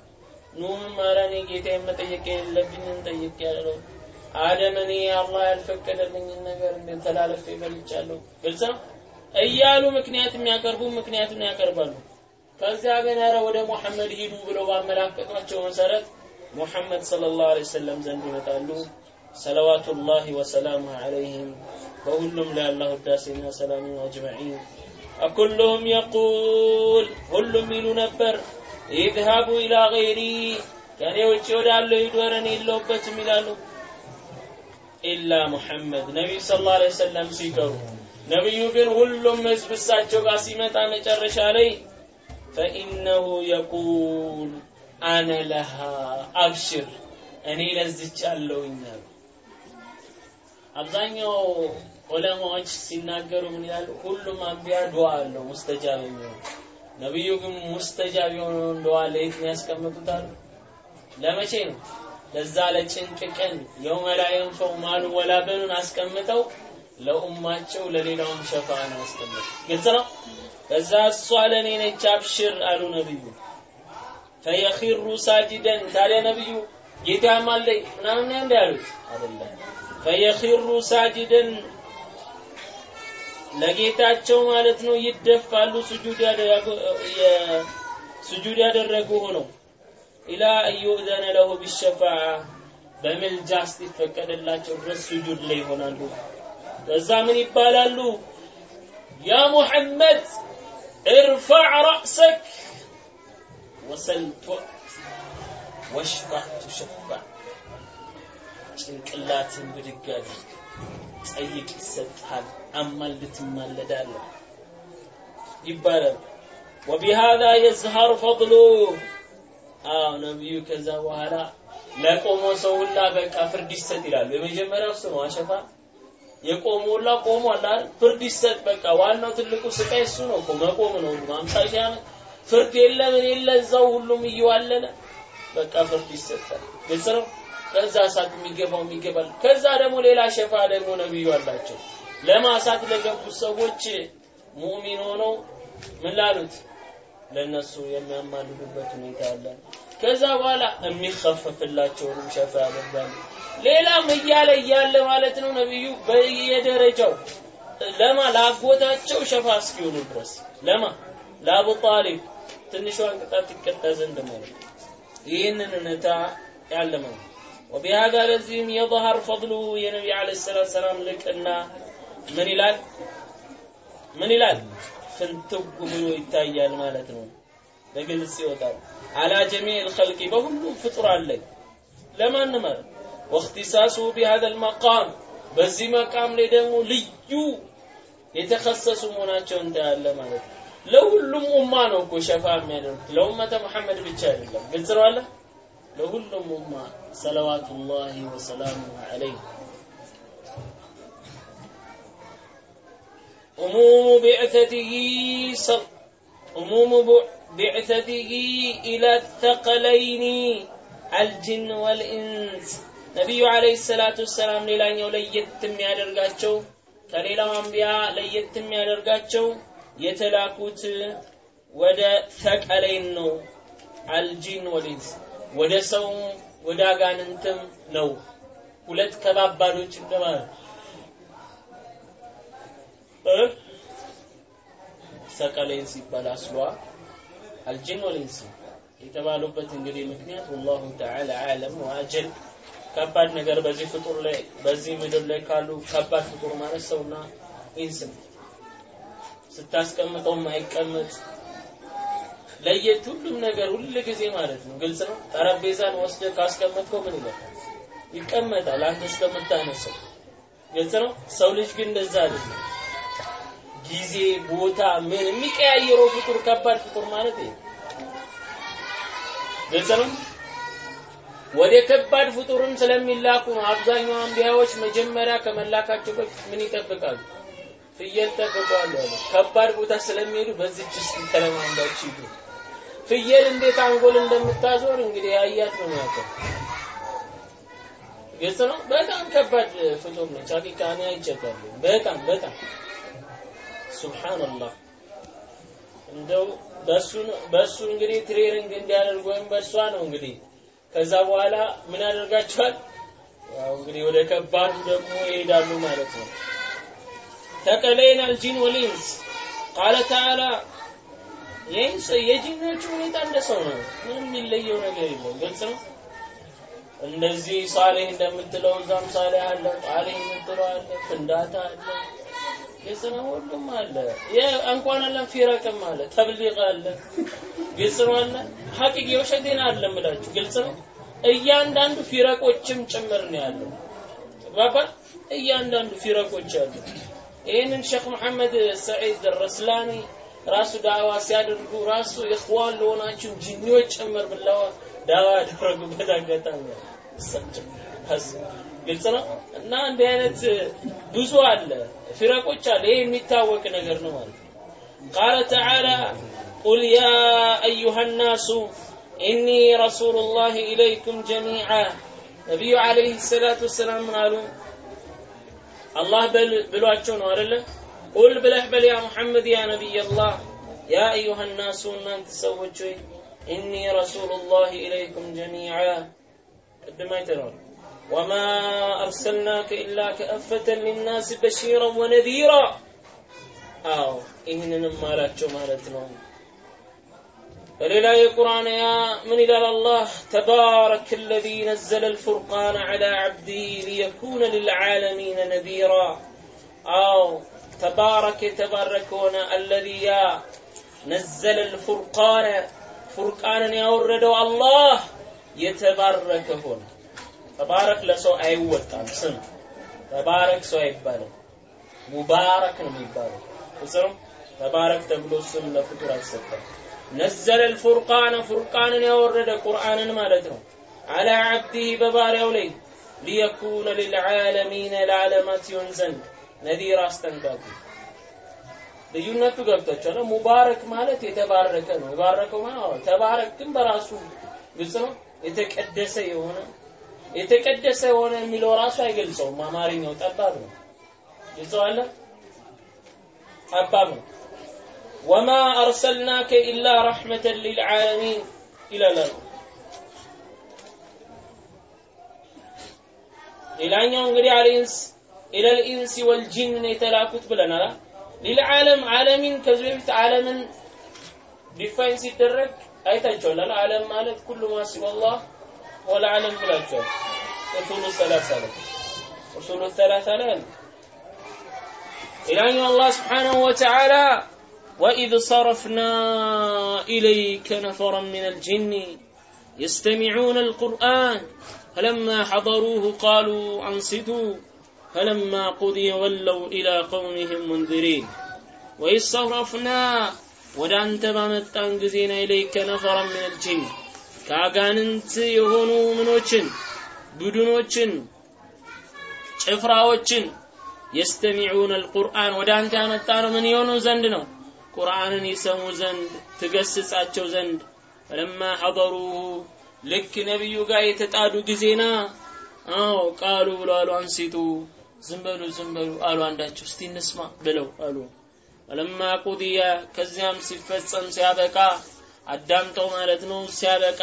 ኑህም ኧረ እኔ ጌታዬን መጠየቅ የሌለብኝን ጠይቅ ያለው አደም እኔ አላህ ያልፈቀደልኝን ነገር ተላለፌ በልቻለሁ ግልጽ ነው እያሉ ምክንያት የሚያቀርቡ ምክንያቱን ያቀርባሉ። ከዚያ ግን ኧረ ወደ ሙሐመድ ሂዱ ብለው ባመላከቷቸው መሰረት ሙሐመድ ሰለላሁ ዐለይሂ ወሰለም ዘንድ ይመጣሉ። ሰለዋቱላሂ ወሰላሙ ዐለይሂም በሁሉም ላይ አላህ ውዳሴና ሰላም አጅመዒን። አኩሉሁም የቁል ሁሉም ይሉ ነበር ኢዝሃቡ ኢላ ገይሪ ከኔ ውጭ ወዳለው ሂዱ፣ ኧረ እኔ የለሁበትም ይላሉ። ኢላ ሙሐመድ ነቢዩ ሰለላሁ ዐለይሂ ወሰለም ሲቀሩ ነቢዩ ግን ሁሉም ህዝብ እሳቸው ጋር ሲመጣ መጨረሻ ላይ ፈኢነሁ የቁል አነ ለሃ አብሽር እኔ ለዝች አለውኝ አብዛኛው ዑለማዎች ሲናገሩ ምን ይላሉ? ሁሉም አንቢያ ዱዓ አለው ሙስተጃብ የሚሆን። ነብዩ ግን ሙስተጃብ የሆነውን ዱዓ ለየት ነው ያስቀምጡታል ለመቼ ነው? ለዛ ለጭንቅ ቀን የውመ ላ ማሉ ወላ በኑን አስቀምጠው ለኡማቸው ለሌላውም ሸፋ ነው ያስቀምጡ ግልጽ ነው? ከዛ እሷ ለእኔ ነች አብሽር አሉ ነብዩ። ፈየኺሩ ሳጅደን ታዲያ ነብዩ ጌታ ማለይ ምናምን እንደ ያሉት አይደለም። ፈየኺሩ ሳጅደን ለጌታቸው ማለት ነው ይደፋሉ ስጁድ ስጁድ ያደረጉ ሆነው። ኢላ አዩእዘነ ለሁ ቢሸፋዓ በምልጃ እስኪፈቀድላቸው ድረስ ስጁድ ላይ ይሆናሉ ለዛ ምን ይባላሉ ያ ሙሐመድ ارفع رأسك وسل ወሽፋ ትሸፋ ጭንቅላትን ብድግ አድርግ ጠይቅ ይሰጥሃል አማልድ ትማለዳለህ ይባላል ወቢሃዛ የዝሃር ፈضሉ አዎ ነቢዩ ከዛ በኋላ ለቆሞ ሰው ሁላ በቃ ፍርድ ይሰጥ ይላሉ የመጀመሪያው እሱ ነው አሸፋ የቆሙ ሁላ ቆሟል አይደል ፍርድ ይሰጥ በቃ ዋናው ትልቁ ስቃይ እሱ ነው እኮ። መቆም ነው ሃምሳ ሺህ ፍርድ የለ ምን የለ ሁሉም እየዋለለ። በቃ ፍርድ ይሰጣል። ግልጽ ነው? ከዛ እሳት የሚገባው የሚገባል። ከዛ ደግሞ ሌላ ሸፋ ደግሞ ነብዩ አላቸው። ለማሳት ለገቡት ሰዎች ሙእሚን ሆነው ምን ላሉት? ለነሱ የሚያማልዱበት ሁኔታ አለ ከዛ በኋላ የሚከፈፍላቸውንም ሸፋ ያደርጋሉ ሌላም እያለ እያለ ማለት ነው ነብዩ በየደረጃው ለማ ላጎታቸው ሸፋ እስኪሆኑ ድረስ ለማ ለአቡ ጣሊብ ትንሿን ቅጣት ይቀጣ ዘንድ ማለት ይህንን እውነታ ያለመው وبهذا لزيم يظهر فضله يا نبي عليه الصلاة والسلام لكنا من ይላል ምን ይላል ፍንትው ብሎ ይታያል ማለት ነው በግልጽ ይወጣል على جميع الخلق በሁሉም ፍጡራን ላይ ለማንም ማለት واختصاصه بهذا المقام በዚህ መቃም ላይ ደግሞ ልዩ የተከሰሱ መሆናቸው እንታያለ ማለት ነው ለሁሉም ኡማ ነው እኮ ሸፋ የሚያደርጉት ለኡመተ መሐመድ ብቻ አይደለም ግልጽ ነው አለ ለሁሉም ኡማ ሰለዋቱላሂ ወሰላሙ ዐለይህ عموم بعثته صل عموم بعثته إلى الثقلين الجن والإنس ነቢዩ አለይሂ ሰላቱ ወሰላም ሌላኛው ለየት የሚያደርጋቸው ከሌላው አንቢያ ለየት የሚያደርጋቸው የተላኩት ወደ ተቀለይን ነው አልጂን ወሊንስ ወደ ሰው ወደ አጋንንትም ነው ሁለት ከባባዶች እንደማለት ሰቀለይን ሲባል አስሏ አልጂን ወሊንስ የተባሉበት እንግዲህ ምክንያት ወላሁ ተዓላ አለም ወአጀል ከባድ ነገር በዚህ ፍጡር ላይ በዚህ ምድር ላይ ካሉ ከባድ ፍጡር ማለት ሰውና إنس ስታስቀምጠው ማይቀመጥ ለየት ሁሉም ነገር ሁል ጊዜ ማለት ነው። ግልጽ ነው። ጠረጴዛን ወስደ ካስቀመጥከው ምን ይላል? ይቀመጣል። አንተ እስከምታነሳው። ግልጽ ነው። ሰው ልጅ ግን እንደዛ አይደለም ጊዜ ቦታ ምን የሚቀያየረው ፍጡር ከባድ ፍጡር ማለት ይሄ። ግልጽ ነው? ወደ ከባድ ፍጡርም ስለሚላኩ ነው። አብዛኛው አንቢያዎች መጀመሪያ ከመላካቸው በፊት ምን ይጠብቃሉ? ፍየል ጠብቀዋል ከባድ ቦታ ስለሚሄዱ በዚች ውስጥ ተለማምዳችሁ ሂዱ ፍየል እንዴት አንጎል እንደምታዞር እንግዲህ አያት ነው ያለው ግልጽ ነው? በጣም ከባድ ፍጡር ነች حقيقة እኔ አይቸጋለሁ በጣም በጣም سبحان الله እንደው በሱ እንግዲህ training እንዲያደርግ ወይም በሷ ነው እንግዲህ። ከዛ በኋላ ምን ያደርጋቸዋል? ያው እንግዲህ ወደ ከባዱ ደግሞ ይሄዳሉ ማለት ነው። ተቀለይን አልጂን ወሊንስ ቃለ ተዓላ የኢንስ የጂኖቹ ሁኔታ እንደ ሰው ነው። ምንም የሚለየው ነገር የለም። ግልጽ ነው? እንደዚህ ሳሌህ እንደምትለው እዛም ሳሌህ አለ ጣሌህ የምትለው አለ ፍንዳታ አለ ግልጽ ነው ሁሉም አለ። እንኳን አለ ፊረቅም አለ ተብሊግ አለ። ግልጽ ነው አለ ሐቂቅ የውሸቴን አለ ምላችሁ ግልጽ ነው? እያንዳንዱ ፊረቆችም ጭምር ነው ያለው። ባባ እያንዳንዱ ፊረቆች አሉ። ይህንን ሼክ መሐመድ ሰዒድ ረስላኒ ራሱ ዳዋ ሲያደርጉ ራሱ ኢኽዋን ለሆናችሁ ጂኒዎች ጭምር ብለው ዳዋ ያደረጉበት አጋጣሚ ግልጽ ነው? እና እንዲህ አይነት ብዙ አለ ፊረቆች አለ ይሄ የሚታወቅ ነገር ነው ማለት قال تعالى قل يا أيها الناس إني رسول الله إليكم جميعا ነቢዩ عليه الصلاة والسلام ምን አሉ አላህ ብሏቸው ነው አይደለ قل ብለህ በል يا ሙሐመድ ያ ነቢይ አላህ يا أيها الناس እናንተ ሰዎች ሆይ إني رسول الله إليكم جميعا ቅድም አይተነዋል። وما أرسلناك إلا كافة للناس بشيرا ونذيرا አዎ ይህንንም አላቸው ማለት ነው። በሌላ የቁርአን ያ ምን ይላል አላህ ተባረከ አለዚ ነዘለ አልፉርቃን ዐላ ዐብዲሂ ሊየኩነ ልልዓለሚነ ነዚራ አዎ ተባረከ የተባረከ ሆነ አለዚ ያ ነዘለ አልፉርቃነ ፉርቃንን ያወረደው አላህ የተባረከ ሆነ ተባረክ ለሰው አይወጣም። ስም ተባረክ ሰው አይባልም። ሙባረክ ነው የሚባለው። ፍጽም ተባረክ ተብሎ ስም ለፍጡር አይሰጠም። ነዘለ ልፉርቃነ ፉርቃንን ያወረደ ቁርአንን ማለት ነው። አላ አብዲህ በባሪያው ላይ ሊየኩነ ልልዓለሚነ ለዓለማት ይሆን ዘንድ ነዲር አስጠንቃቂ ልዩነቱ ገብቷቸዋል። ሙባረክ ማለት የተባረከ ነው። የባረከው ተባረክ ግን በራሱ ግልጽ ነው። የተቀደሰ የሆነ የተቀደሰ የሆነ የሚለው ራሱ አይገልጸውም። አማርኛው ጠባብ ነው። አለ ጠባብ ነው። ወማ አርሰልናከ ኢላ ረሕመተን ሊልዓለሚን ይላል። ሌላኛው እንግዲህ አልኢንስ ኢለል ኢንሲ ወልጂን ነው የተላኩት ብለናል ሊልዓለም ዓለሚን ከዚህ በፊት ዓለምን ዲፋይን ሲደረግ አይታችኋል ዓለም ማለት ኩሉ ማ ሲወላህ ወልዓለም ብላችኋል ኡሱሉ ሰላሳ ላይ ኡሱሉ ሰላሳ ላይ አለ ሌላኛው አላህ ስብሓንሁ ወተዓላ وإذ صرفنا إليك نفرا من الجن يستمعون القرآن فلما حضروه قالوا أنصتوا فلما قضي ولوا إلى قومهم منذرين وإذ صرفنا ወደ አንተ ባመጣን ጊዜና ኢለይከ ነፈራ ምን አልጂን ከአጋንንት የሆኑ ምኖችን ቡድኖችን ጭፍራዎችን የስተሚዑን አልቁርአን ወደ አንተ ያመጣ ነው ምን የሆኑ ዘንድ ነው? ቁርአንን ይሰሙ ዘንድ ትገስጻቸው ዘንድ። ፈለማ ሐضሩሁ ልክ ነቢዩ ጋር የተጣዱ ጊዜና አዎ ቃሉ ብሎ አሉ አንሲቱ ዝም በሉ ዝም አሉ አንዳቸው። እስቲ እንስማ ብለው አሉ። ፈለማ ቁድያ ከዚያም ሲፈጸም ሲያበቃ አዳምጠው ማለት ነው። ሲያበቃ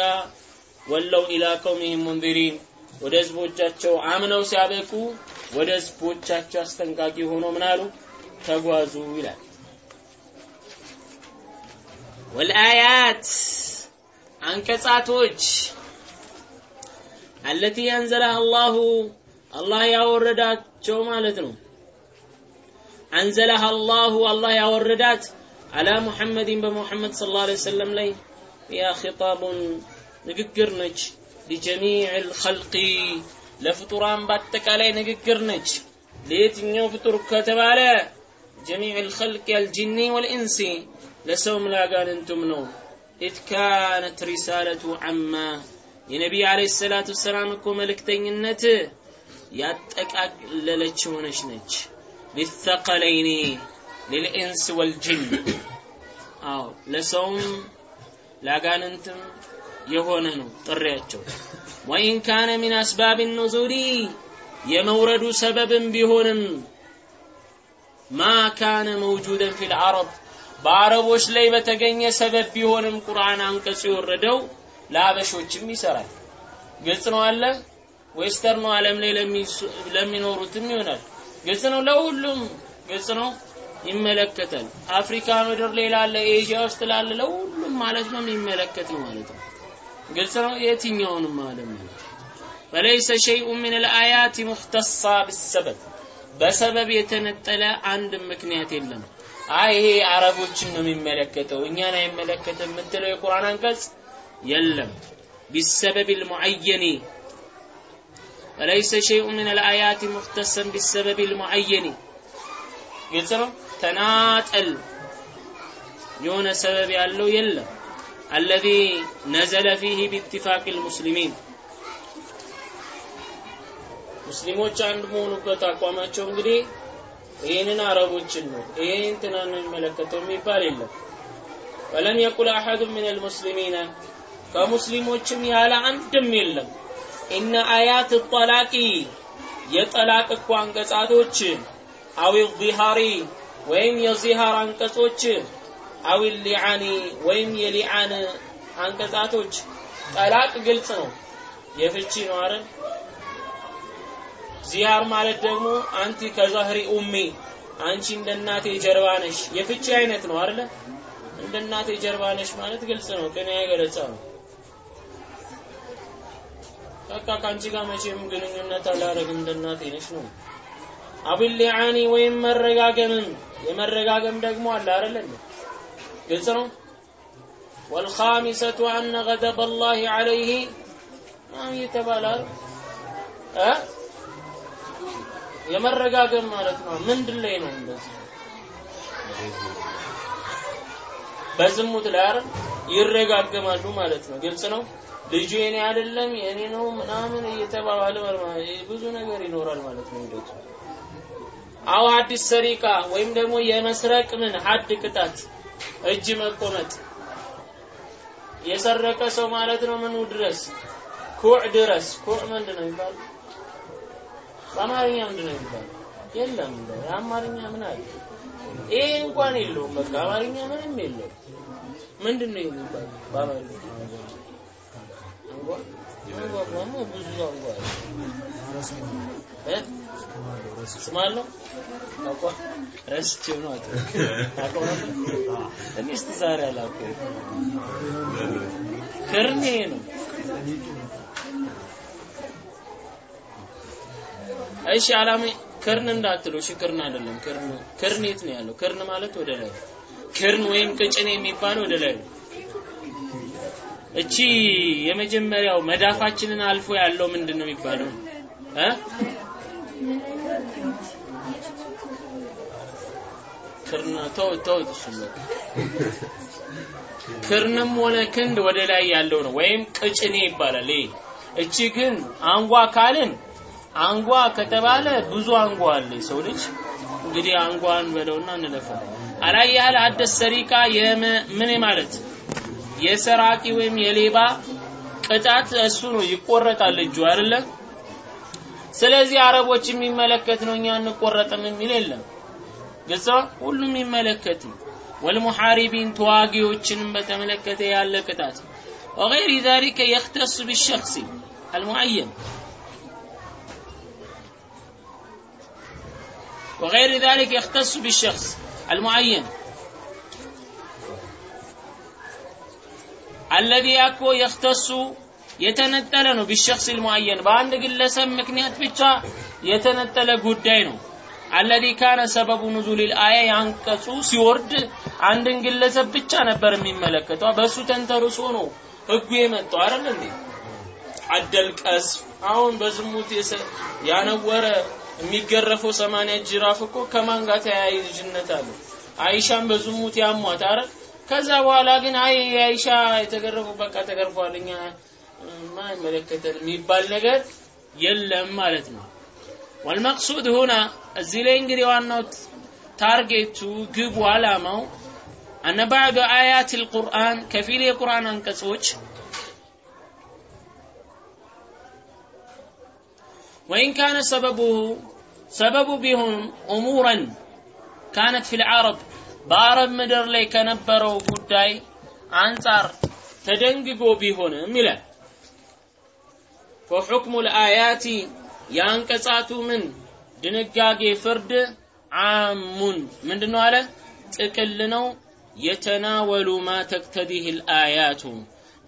ወለው ኢላ ቀውሚህም ሙንዚሪን። ወደ ህዝቦቻቸው አምነው ሲያበቁ ወደ ህዝቦቻቸው አስጠንቃቂ ሆኖ ምን አሉ? ተጓዙ ይላል። ወልአያት አንቀጻቶች አለቲ አንዘለሃ አላሁ አላህ ያወረዳቸው ማለት ነው። አንዘለሃ አላሁ አላህ ያወረዳት አላ ሙሐመድን በሙሐመድ ስለ ላ ሰለም ላይ ያ ኺጣቡን ንግግር ነች ሊጀሚዕ ልኸልቂ ለፍጡራን በአጠቃላይ ንግግር ነች ለየትኛው ፍጡር ከተባለ ጀሚዕ ልኸልቅ አልጅኒ ወልኢንሲ ለሰውም ላጋንንቱም ነው إذ كانت رسالته عامة የነቢይ عليه الصلاة والسلام እኮ መልእክተኝነት ያጠቃለለች ሆነች ነች للثقلين للإنس والجن አዎ ለሰውም ላጋንንትም የሆነ ነው ጥሪያቸው። وإن كان من أسباب نزول የመውረዱ ሰበብም ቢሆንም ማ كان موجودا في العرب በአረቦች ላይ በተገኘ ሰበብ ቢሆንም ቁርአን አንቀጹ የወረደው ለአበሾችም ይሰራል። ግልጽ ነው አለ? western ኡ ዓለም ላይ ለሚኖሩትም ይሆናል። ግልጽ ነው? ለሁሉም ግልጽ ነው ይመለከታል አፍሪካ ምድር ላይ ላለ ኤዥያ ውስጥ ላለ ለሁሉም ማለት ነው የሚመለከት ነው ማለት ነው ግልጽ ነው የትኛውንም ዓለም ነው فليس شيء من الآيات مختصة بالسبب በሰበብ የተነጠለ አንድ ምክንያት የለም አይ ይሄ አረቦችን ነው የሚመለከተው እኛን አይመለከትም የምትለው የቁርአን አንቀጽ የለም بالسبب المعين وليس شيء من الآيات مختصا بالسبب المعين ግልጽ ነው ተናጠል። የሆነ ሰበብ ያለው የለም። አለዚ ነዘለ ፊህ ቢትፋቅ ልሙስሊሚን ሙስሊሞች አንድ መሆኑበት አቋማቸው እንግዲህ ይህንን አረቦችን ነው። ይህን ትናን የሚመለከተው የሚባል የለም። ወለም የቁል አሐዱ ምን ልሙስሊሚነ ከሙስሊሞችም ያለ አንድም የለም። ኢነ አያት ጠላቂ የጠላቅ እኮ አንቀጻቶች አዊ ዚሃሪ ወይም የዚሃር አንቀጾች አዊ ሊዓኒ ወይም የሊዓን አንቀጻቶች ጠላቅ ግልጽ ነው። የፍቺ ነው አይደል? ዚያር ማለት ደግሞ አንቲ ከዛህሪ ኡሚ አንቺ እንደ እናቴ ጀርባ ነሽ። የፍቺ አይነት ነው አይደለ? እንደ ጀርባ ነሽ ማለት ግልጽ ነው። ቅን ገለጻ ነው በቃ ከአንቺ ጋር መቼም ግንኙነት አላረግም እንደ እናቴ ነሽ ነው። አብሊዓኒ ወይም መረጋገምም የመረጋገም ደግሞ አለ አይደለ ግልጽ ነው والخامسة أن غضب الله عليه ما يتبالى أه የመረጋገም ማለት ነው ምንድን ላይ ነው እንደዚህ በዝሙት ላይ አይደል ይረጋገማሉ ማለት ነው ግልጽ ነው ልጁ የኔ አይደለም የኔ ነው ምናምን እየተባባለ ብዙ ነገር ይኖራል ማለት ነው እንደዚህ አው ሐዲስ ሰሪቃ ወይም ደግሞ የመስረቅ ምን ሐድ ቅጣት እጅ መቆመጥ። የሰረቀ ሰው ማለት ነው ምኑ ድረስ? ኩዕ ድረስ። ኩዕ ምንድን ነው የሚባለው? በአማርኛ ምንድን ነው የሚባለው? የለም። የአማርኛ ምን አለ? ይሄ እንኳን የለውም። በቃ አማርኛ ምንም የለውም። ምንድን ነው የሚባለው? በአማርኛ አንጓ ደግሞ ብዙ እ ስማለሁ አቋ ረስቼው ነው አቋ እኔ እስቲ ዛሬ አላውቅም ክርኔ ነው እሺ አላማ ክርን እንዳትሉ እሺ ክርን አይደለም ክርን የት ነው ያለው ክርን ማለት ወደ ላይ ክርን ወይም ቅጭን የሚባለው ወደ ላይ ነው እቺ የመጀመሪያው መዳፋችንን አልፎ ያለው ምንድን ነው የሚባለው ክርንም ሆነ ክንድ ወደ ላይ ያለው ነው ወይም ቅጭኔ ይባላል ይሄ። እቺ ግን አንጓ ካልን አንጓ ከተባለ ብዙ አንጓ አለ የሰው ልጅ። እንግዲህ አንጓን በለውና እንለፈ አላይ ያህል አደስ ሰሪቃ ምን ማለት የሰራቂ ወይም የሌባ ቅጣት እሱ ነው ይቆረጣል እጁ አይደለ ስለዚህ አረቦች የሚመለከት ነው እኛ እንቆረጥም የሚል የለም ግልጽ ሁሉም የሚመለከት ነው والمحاربين ተዋጊዎችንም በተመለከተ ያለ ቅጣት وغير ذلك يختص بالشخص المعين وغير ذلك يختص بالشخص المعين አለዚ አኮ የክተሱ የተነጠለ ነው። ቢሸክስ ልሙአየን በአንድ ግለሰብ ምክንያት ብቻ የተነጠለ ጉዳይ ነው። አለዚ ካነ ሰበቡ ኑዙል ልአያ ያንቀጹ ሲወርድ አንድን ግለሰብ ብቻ ነበር የሚመለከተው። በእሱ ተንተርሶ ነው ህጉ የመጣው። አይደል እንዴ? አደል ቀስፍ አሁን በዝሙት ያነወረ የሚገረፈው ሰማንያ ጅራፍ እኮ ከማን ጋር ተያያዥነት አለ አይሻን በዝሙት ያሟት። አይደል? ከዛ በኋላ ግን አይ አይሻ የተገረፈው በቃ ተገርፏል እኛ ማይመለከተን የሚባል ነገር የለም ማለት ነው ወልመቅሱድ ሁና እዚህ ላይ እንግዲህ ዋናው ታርጌቱ ግቡ አላማው አነ ባዕዱ አያት ልቁርአን ከፊል የቁርአን አንቀጾች وإن كان سببه سبب بهم أمورا كانت في العرب በአረብ ምድር ላይ ከነበረው ጉዳይ አንጻር ተደንግጎ ቢሆንም ይላል። ፈሑክሙ ልአያቲ የአንቀጻቱ ምን? ድንጋጌ ፍርድ አሙን ምንድን ነው አለ? ጥቅል ነው። የተናወሉ ማ ተክተዲህ ልአያቱ።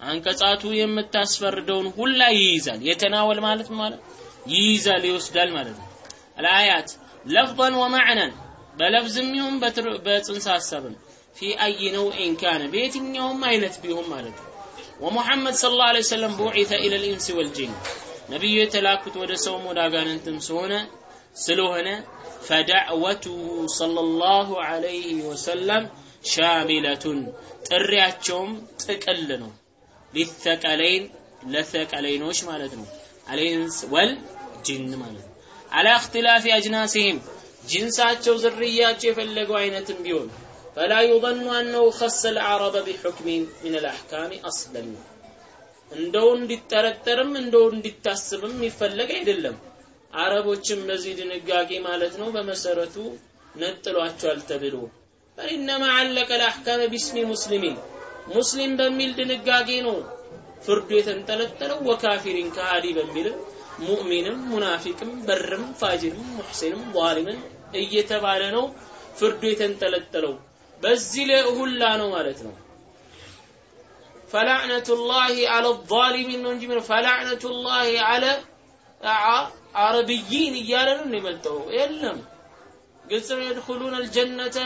አንቀጻቱ የምታስፈርደውን ሁላ ይይዛል። የተናወል ማለት ማለት ይይዛል ይወስዳል ማለት ነው። አልአያት ለፍظን ወማዕናን በለፍዝም ይሁን በጽንሰ ሀሳብም ፊ አይ ነውዕን ካነ በየትኛውም አይነት ቢሆን ማለት ነው። ወሙሐመድ ስለ ላ ለ ሰለም ቡዒተ ኢለ ልኢንስ ወልጅን ነቢዩ የተላኩት ወደ ሰውም ወደ አጋንንትም ስለሆነ ስለሆነ ፈዳዕወቱሁ ሰለላሁ ዐለይሂ ወሰለም ሻሚለቱን ጥሪያቸውም ጥቅል ነው። ሊተቀለይን ለተቀለይኖች ማለት ነው። አልኢንስ ወል ጅን ማለት ነው። አላ እክትላፊ አጅናሲህም ጅንሳቸው ዝርያቸው የፈለገው አይነትም ቢሆን ፈላ ዩظኑ አነሁ ከሰ ልዓረበ ቢሑክሚ ምን ልአሕካሚ አስለን። እንደው እንዲጠረጠርም እንደው እንዲታስብም የሚፈለግ አይደለም። አረቦችም በዚህ ድንጋጌ ማለት ነው በመሰረቱ ነጥሏቸዋል ተብሎ። ፈኢነማ አለቀ ልአሕካመ ቢስሚ ሙስሊሚን። ሙስሊም በሚል ድንጋጌ ነው ፍርዱ የተንጠለጠለው። ወካፊሪን ከሃዲ በሚልም ሙእሚንም ሙናፊቅም በርም ፋጅርም ሙሕሲንም ዛሊምን እየተባለ ነው ፍርዱ የተንጠለጠለው። በዚህ ላይ ሁላ ነው ማለት ነው። ፈላዕነቱላሂ አለ ዛሊሚን ነው እንጂ ፈላዕነቱላሂ አለ አረብይን እያለ ነው የመጣው የለም። ግልጽ ነው። የድኹሉን አልጀነተ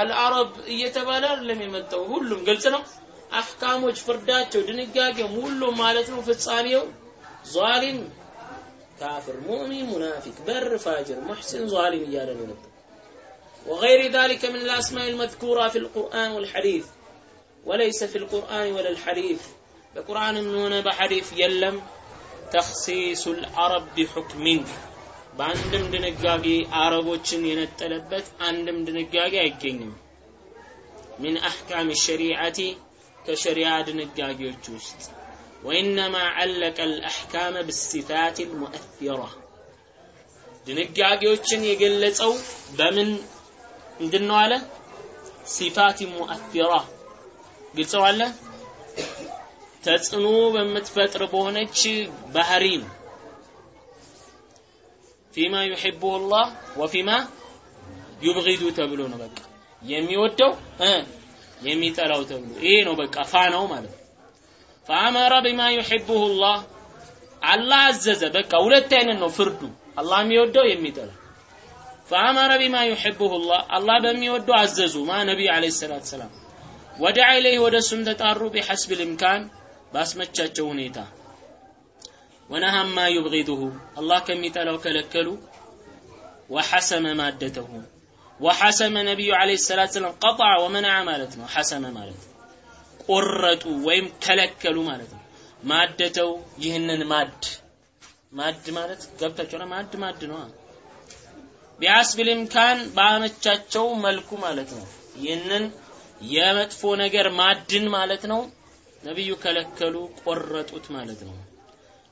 አልአረብ እየተባለ አይደለም የመጣው። ሁሉም ግልጽ ነው። አህካሞች ፍርዳቸው ድንጋጌም ሁሉም ማለት ነው። ፍጻሜው ዛሊም ካፍር ሙእሚን ሙናፊቅ በር ፋጅር ሙሕሲን ዛሊም እያለ ነው የመጣው وغير ذلك من الأسماء المذكورة في القرآن والحديث وليس في القرآن ولا الحديث በቁርአን ሆነ በሐዲስ የለም ተኽሲሱ ልአረብ ቢሑክሚን በአንድም ድንጋጌ አረቦችን የነጠለበት አንድም ድንጋጌ አይገኝም ምን አሕካም ሸሪዓቲ ከሸሪዓ ድንጋጌዎች ውስጥ ወኢነማ ዓለቀ ልአሕካመ ብሲፋት ልሙአፊራ ድንጋጌዎችን የገለጸው በምን ምንድን ነው አለ? ሲፋት ሙአፊራ። ግልጸዋለ ተጽዕኖ በምትፈጥር በሆነች ባህሪ ነው ፊማ ዩሕቡሁ ላህ ወፊማ ዩብጊዱ ተብሎ ነው በቃ። የሚወደው የሚጠላው ተብሎ። ይሄ ነው በቃ ፋናው ማለት ነው ፈአመረ ቢማ ዩሕቡሁ ላህ አላህ አዘዘ በቃ ሁለት አይነት ነው ፍርዱ አላህ የሚወደው የሚጠላው ፈአመረ ቢማ ዩሕቡሁ ላህ አላህ በሚወደው አዘዙ ማ ነቢይ ዓለይሂ ሰላቱ ሰላም ወደዓ ኢለይህ ወደ እሱም ተጣሩ ቢሐስብ ልምካን ባስመቻቸው ሁኔታ ወነሃማ ዩብጊዱሁ አላህ ከሚጠላው ከለከሉ ወሐሰመ ማደተሁ ወሐሰመ ነቢዩ ዓለይሂ ሰላቱ ሰላም ቀጠዐ ወመነዐ ማለት ነው ሐሰመ ማለት ቆረጡ ወይም ከለከሉ ማለት ነው። ማደተው ይህንን ማድ ማድ ማለት ገብታችሁ ማድ ማድ ነው። ቢሐስብ ልምካን ባመቻቸው መልኩ ማለት ነው። ይህንን የመጥፎ ነገር ማድን ማለት ነው። ነቢዩ ከለከሉ ቆረጡት ማለት ነው።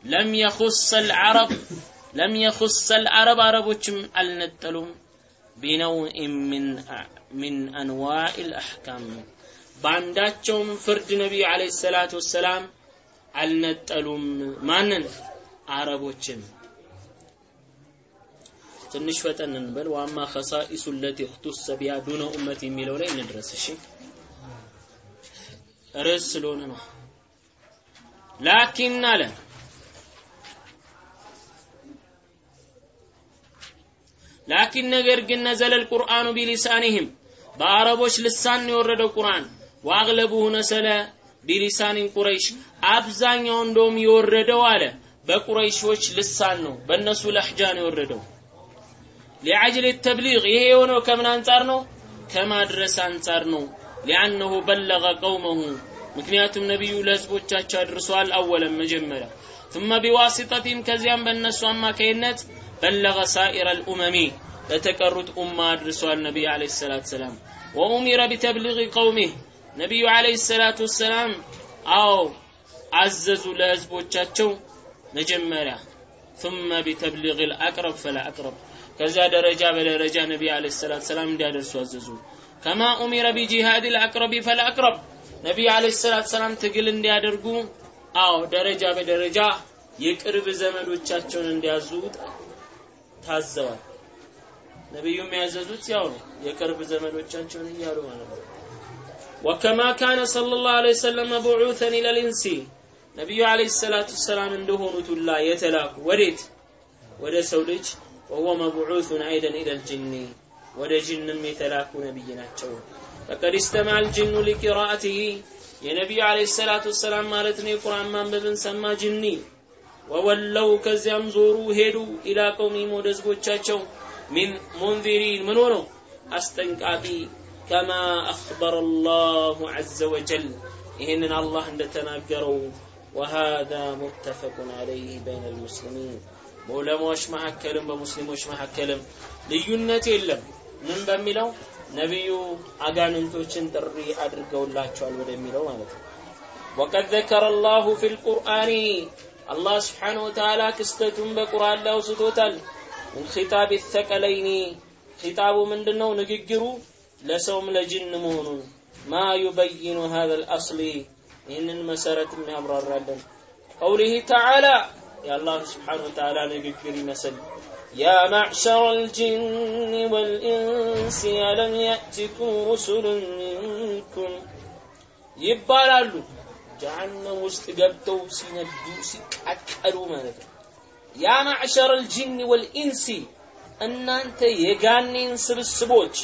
ለም የኹስ አልዓረብ ለም የኹስ አልዓረብ አረቦችም አልነጠሉም። ቢነውዕ ሚን አንዋዕ ልአሕካም በአንዳቸውም ፍርድ ነቢዩ ዓለይሂ ሰላቱ ወሰላም አልነጠሉም። ማንን? አረቦችን። ትንሽ ፈጠን እንበል። ዋማ ኸሳኢሱ ለቲ እኽቱሰ ቢሃ ዱነ ኡመት የሚለው ላይ እንድረስ። እሺ ርዕስ ስለሆነ ነው። ላኪን አለ ላኪን ነገር ግን ነዘለል ቁርአኑ ቢሊሳኒህም በአረቦች ልሳን የወረደው ቁርአን ወአግለቡሁ ነሰለ ቢሊሳኒን ቁረይሽ አብዛኛው እንደውም የወረደው አለ በቁረይሾች ልሳን ነው በእነሱ ለሕጃ ነው የወረደው ሊዐጅል ተብሊግ ይሄ የሆነው ከምን አንጻር ነው ከማድረስ አንጻር ነው ሊአነሁ በለገ ቀውመሁ ምክንያቱም ነቢዩ ለህዝቦቻቸው አድርሷል አወለም መጀመሪያ ثم بواسطتهم ከዚያም በእነሱ አማካይነት በለገ ሳኢረ الأمم ለተቀሩት ኡማ አድርሷል ነቢይ ዓለይሂ ሰላቱ ሰላም ወኡሚረ ቢተብሊግ ቀውሚህ ነቢዩ ዓለይሂ ሰላቱ ወሰላም አዎ አዘዙ ለህዝቦቻቸው መጀመሪያ ثم بتبليغ الأقرب فلا أقرب ከዚያ ደረጃ በደረጃ ነቢይ ዓለይሂ ሰላቱ ሰላም እንዲያደርሱ አዘዙ ከማ ኡሚረ ቢጂሃድ الأقرب فلا أقرب ነቢይ ዓለይሂ ሰላቱ ሰላም ትግል እንዲያደርጉ አዎ ደረጃ በደረጃ የቅርብ ዘመዶቻቸውን እንዲያዙ ታዘዋል ነቢዩ የሚያዘዙት ያው ነው የቅርብ ዘመዶቻቸውን እያሉ ማለት ነው وكما كان صلى الله عليه وسلم مبعوثا إلى الإنس ነቢዩ عليه الصلاة والسلام እንደሆኑት ሁላ የተላኩ ወዴት? ወደ ሰው ልጅ وهو مبعوث أيضا إلى الجن ወደ ጅንም የተላኩ ነቢይ ናቸው። فقد استمع الجن لقراءته የነቢዩ عليه الصلاة والسلام ማለት ነው የቁርአን ማንበብን ሰማ ጅኒ። ወወለው ከዚያም ዞሩ ሄዱ ኢላ ቀውሚም ወደ ህዝቦቻቸው ሚን ሙንዚሪን ምን ሆነው? አስጠንቃቂ ከማ አክበረ አላሁ ዐዘ ወጀል ይህንን አላህ እንደተናገረው ወሃዛ ሙተፈቁን አለይህ በይነ ልሙስሊሚን። በዑለማዎች መካከልም በሙስሊሞች መካከልም ልዩነት የለም። ምን በሚለው? ነቢዩ አጋንንቶችን ጥሪ አድርገውላቸዋል ወደሚለው ማለት ነው። ወቀድ ዘከረ አላሁ ፊ ልቁርአኒ አላህ ስብሓን ወተዓላ ክስተቱን በቁርአን ላይ አውስቶታል። ምን ኺጣብ ተቀለይኒ ኺጣቡ ምንድን ነው ንግግሩ ለሰውም ለጅን መሆኑን ማ ዩበይኑ ሀዘ ልአስሊ ይህንን መሰረት የሚያብራራለን ቀውሊህ ተዓላ የአላህ ስብሓን ወተዓላ ንግግር ይመስል يا معشر الجن والإنس ألم يأتكم رسل منكم ይባላሉ ጀሃነም ውስጥ ገብተው ሲነዱ ሲቃጠሉ ማለት ነው ያ ማዕሸር አልጂን ወልኢንሲ እናንተ የጋኔን ስብስቦች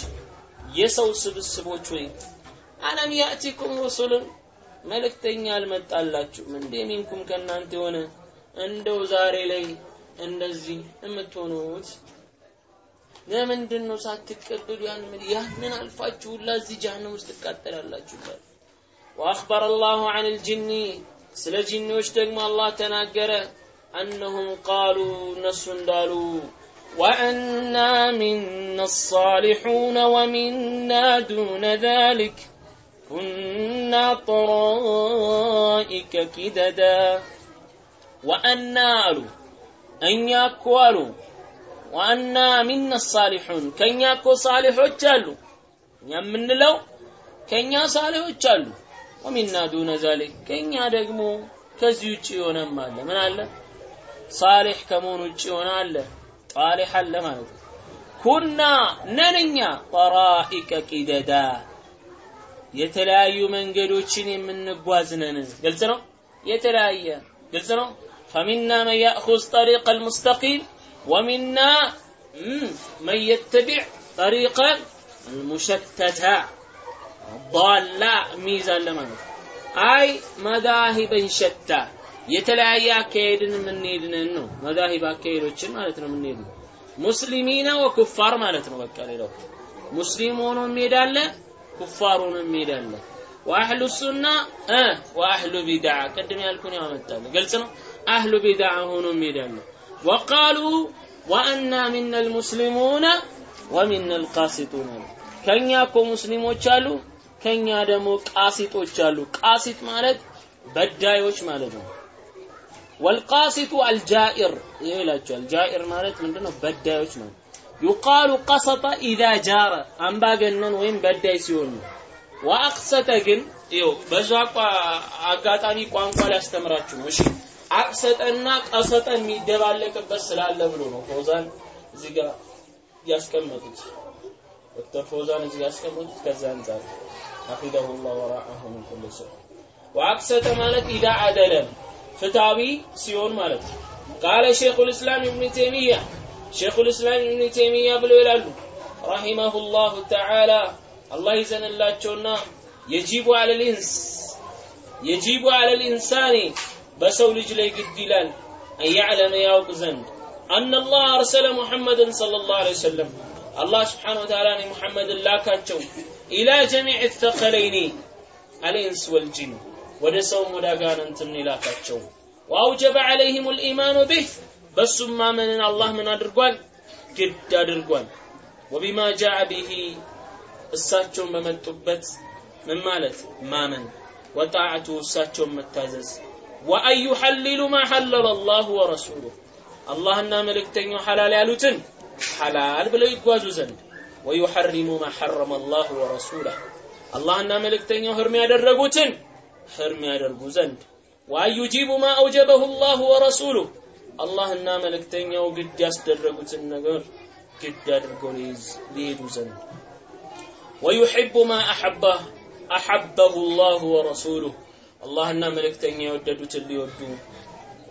የሰው ስብስቦች ወይ አለም ያእቲኩም ሩሱሉን መልእክተኛ አልመጣላችሁም እንዴ ሚንኩም ከእናንተ የሆነ እንደው ዛሬ ላይ እንደዚህ የምትሆኑት ለምንድን ነው ሳትቀበሉ ያን ያንን አልፋችሁ ሁላ እዚህ ጀሃነም ውስጥ ትቃጠላላችሁ ይላል وأخبر الله عن الجن ስለ ጂኒዎች ደግሞ አላህ ተናገረ أنهم قالوا نسو እንዳሉ وأنا منا الصالحون ومنا دون ذلك كنا طرائك كددا وأنا አሉ እኛ እኮ አሉ ዋና ሚና ሳሊሑን ከኛ እኮ ሳሊሖች አሉ እኛ የምንለው ከኛ ሳሊሖች አሉ ወሚና ዱነ ዛሊክ ከኛ ደግሞ ከዚህ ውጭ የሆነም አለ ምን አለ ሳሊሕ ከመሆን ውጭ የሆነ አለ ጣሊሕ አለ ማለት ነው ኩና ነንኛ ጠራኢቀ ቂደዳ የተለያዩ መንገዶችን የምንጓዝ ነን ግልጽ ነው የተለያየ ግልጽ ነው فمنا من يأخذ طريق المستقيم ومنا من يتبع طريقا المشتتة ضالة ميزان ለማለት አይ መዛሂበን ሸታ የተለያየ አካሄድን የምንሄድንን ነው። መዛሂብ አካሄዶችን ማለት ነው የምንሄድ ሙስሊሚነ ወኩፋር ማለት ነው በቃ ሌላው። ሙስሊም ሆኖ የሚሄዳለ ኩፋር ሆኖ የሚሄዳለ ወአህሉ ሱና እ ወአህሉ ቢድዓ ቅድም ያልኩን ያመጣለ ግልጽ ነው። አህሉ ቢድዓ ሆኖ የሚሄዳለ ወቃሉ ወአና ሚና ልሙስሊሙነ ወሚና ልቃሲጡን አሉ ከኛ እኮ ሙስሊሞች አሉ ከኛ ደግሞ ቃሲጦች አሉ። ቃሲጥ ማለት በዳዮች ማለት ነው ወልቃሲቱ አልጃኢር ይሄ ይላቸዋል። ጃኢር ማለት ምንድነው? በዳዮች ነው። ዩቃሉ ቀሰጠ ኢዛ ጃረ አምባገነን ወይም በዳይ ሲሆን ነው። ወአቅሰተ ግን ይኸው በዛ አጋጣሚ ቋንቋ ሊያስተምራችሁ ነው። እሺ አቅሰጠና ቀሰጠ የሚደባለቅበት ስላለ ብሎ ነው ፈውዛን እዚህ ጋር ያስቀመጡት። ዶክተር ፈውዛን እዚህ ያስቀመጡት ከዛ አንጻር አኺደሁ ወራአሁ ምን ኩል ሰው ወአቅሰተ ማለት ኢዛ አደለም فتاوي سيون مالت قال ቃለ الإسلام ابن تيمية شيخ الإسلام ابن تيمية ተይሚያ رحمه الله تعالى الله ይዘንላቸውና يجيب على الإنس يجيب على الإنسان بسول جلي ላይ أن يعلم يا ዘንድ። أن الله أرسل محمدا صلى الله عليه وسلم الله سبحانه وتعالى محمد لاكاتشو إلى جميع الثقلين الإنس والجن ወደ ሰው ወደ ይላካቸው? ወአውጀበ ዐለይሂም ልኢማኑ ቢህ በእሱም ማመንን አላህ ምን አድርጓል? ግድ አድርጓል። ወቢማ ጃአ ቢሂ እሳቸውን በመጡበት ምን ማለት? ማመን። ወጣዕቱ እሳቸውን መታዘዝ። ወአን ዩሐሊሉ ማ ሐለለ አላሁ ወረሱሉሁ አላህና መልእክተኛው ሐላል ያሉትን ሐላል ብለው ይጓዙ ዘንድ። ወዩሐሪሙ ማ ሐረመ አላሁ ወረሱለሁ አላህና መልእክተኛው ህርም ያደረጉትን ህርም ያደርጉ ዘንድ። ወአን ዩጂቡ ማ አውጀበሁ አላሁ ወረሱሉህ አላህና መልእክተኛው ግድ ያስደረጉትን ነገር ግድ አድርገው ሊሄዱ ዘንድ። ወዩሕቡ ማ አሐበህ አሐበሁ አላሁ ወረሱሉህ አላህና መልእክተኛ የወደዱትን ሊወዱ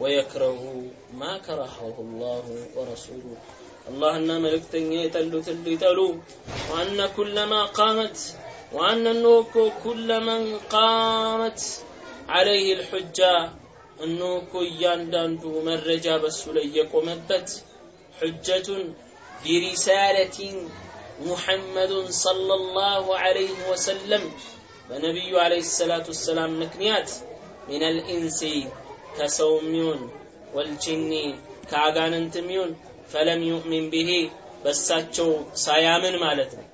ወየክረሁ ማ ከረሀሁ አላሁ ወረሱሉህ አላህና መልእክተኛ የጠሉትን ሊጠሉ وأن كل من قامت وأن እነሆ እኮ كل من قامت عليه الحجة እነሆ እኮ እያንዳንዱ መረጃ በሱ ላይ የቆመበት ሑጀቱን برسالة محمد صلى الله عليه وسلم በነቢዩ عليه الصلاة والسلام ምክንያት من الإنس ከሰውም ይሁን والجن ከአጋንንትም ይሁን ፈለም ዩእሚን ብሄ በሳቸው ሳያምን ማለት ነው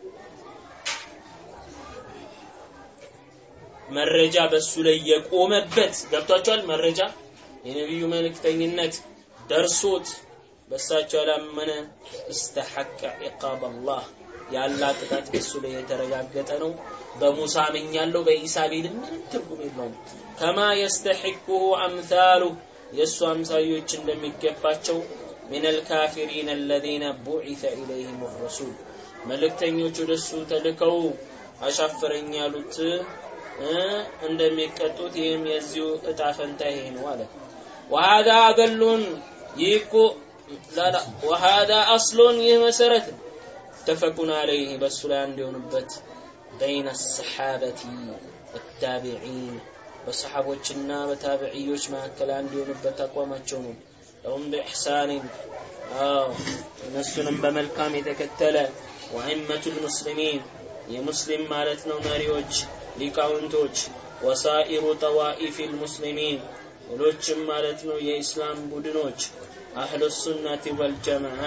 መረጃ በሱ ላይ የቆመበት ገብቷቸዋል። መረጃ የነቢዩ መልእክተኝነት ደርሶት በሳቸው ያላመነ እስተሐቀ ዕቃብ አላህ የአላህ ቅጣት በሱ ላይ የተረጋገጠ ነው። በሙሳ አምኛለሁ በኢሳ ቢል ምንም ትርጉም የለውም። ከማ የስተሒኩሁ አምሳሉ የእሱ አምሳዮች እንደሚገባቸው ሚነል ካፊሪን አለዚነ ቡዒሰ ኢለይሂም ረሱል መልእክተኞች ወደ እሱ ተልከው አሻፈረኝ ያሉት እንደሚቀጡት ይህም የዚሁ እጣ ፈንታ ይሄ ነው አለ። ወሃዳ አገሉን ይህ ወሃዳ አስሎን ይህ መሰረት ሙተፈቁን አለይህ በእሱ ላይ አንድ የሆኑበት በይነ ሰሓበቲ ወታቢዒን በሰሓቦችና በታቢዕዮች መካከል አንድ አቋማቸው ነው። ለሁም ብኢሕሳኒን እነሱንም በመልካም የተከተለ ወአይመቱ ልሙስሊሚን የሙስሊም ማለት ነው መሪዎች ሊቃውንቶች ወሳኢሩ ጠዋኢፍ ልሙስሊሚን ሌሎችም ማለት ነው የኢስላም ቡድኖች አህሉ ሱናቲ ወልጀማዓ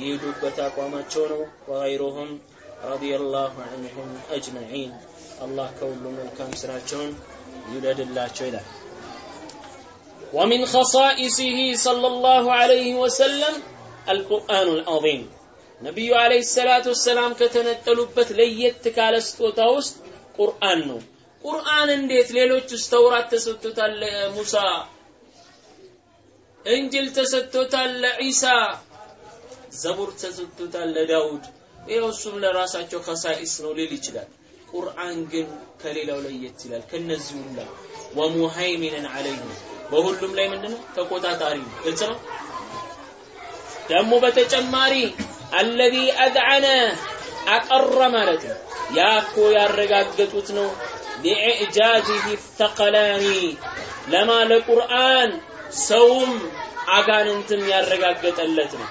የሄዱበት አቋማቸው ነው ወገይሩሁም ረዲየላሁ ዐንሁም አጅመዒን አላህ ከሁሉ መልካም ስራቸውን ይውደድላቸው ይላል ومن خصائصه صلى الله عليه وسلم القرآن العظيم ነቢዩ አለይሂ ሰላቱ ወሰላም ከተነጠሉበት ለየት ካለ ስጦታ ውስጥ ቁርአን ነው። ቁርአን እንዴት ሌሎቹስ ተውራት ተሰጥቶታል ለሙሳ፣ እንጅል ተሰጥቶታል ለዒሳ፣ ዘቡር ተሰጥቶታል ለዳውድ። ይኸው እሱም ለራሳቸው ከሳኢስ ነው ሊል ይችላል። ቁርአን ግን ከሌላው ለየት ይላል። ከነዚህ ሁላ ወሙሃይሚንን አለይህ በሁሉም ላይ ምንድነው ተቆጣጣሪ ነው። ግልጽ ነው። ደግሞ በተጨማሪ አለዚ አድዓነ አቀረ ማለት ነው። ያ እኮ ያረጋገጡት ነው። ሊኢዕጃዚህ ተቀላኒ ለማ ለቁርአን ሰውም አጋንንትም ያረጋገጠለት ነው።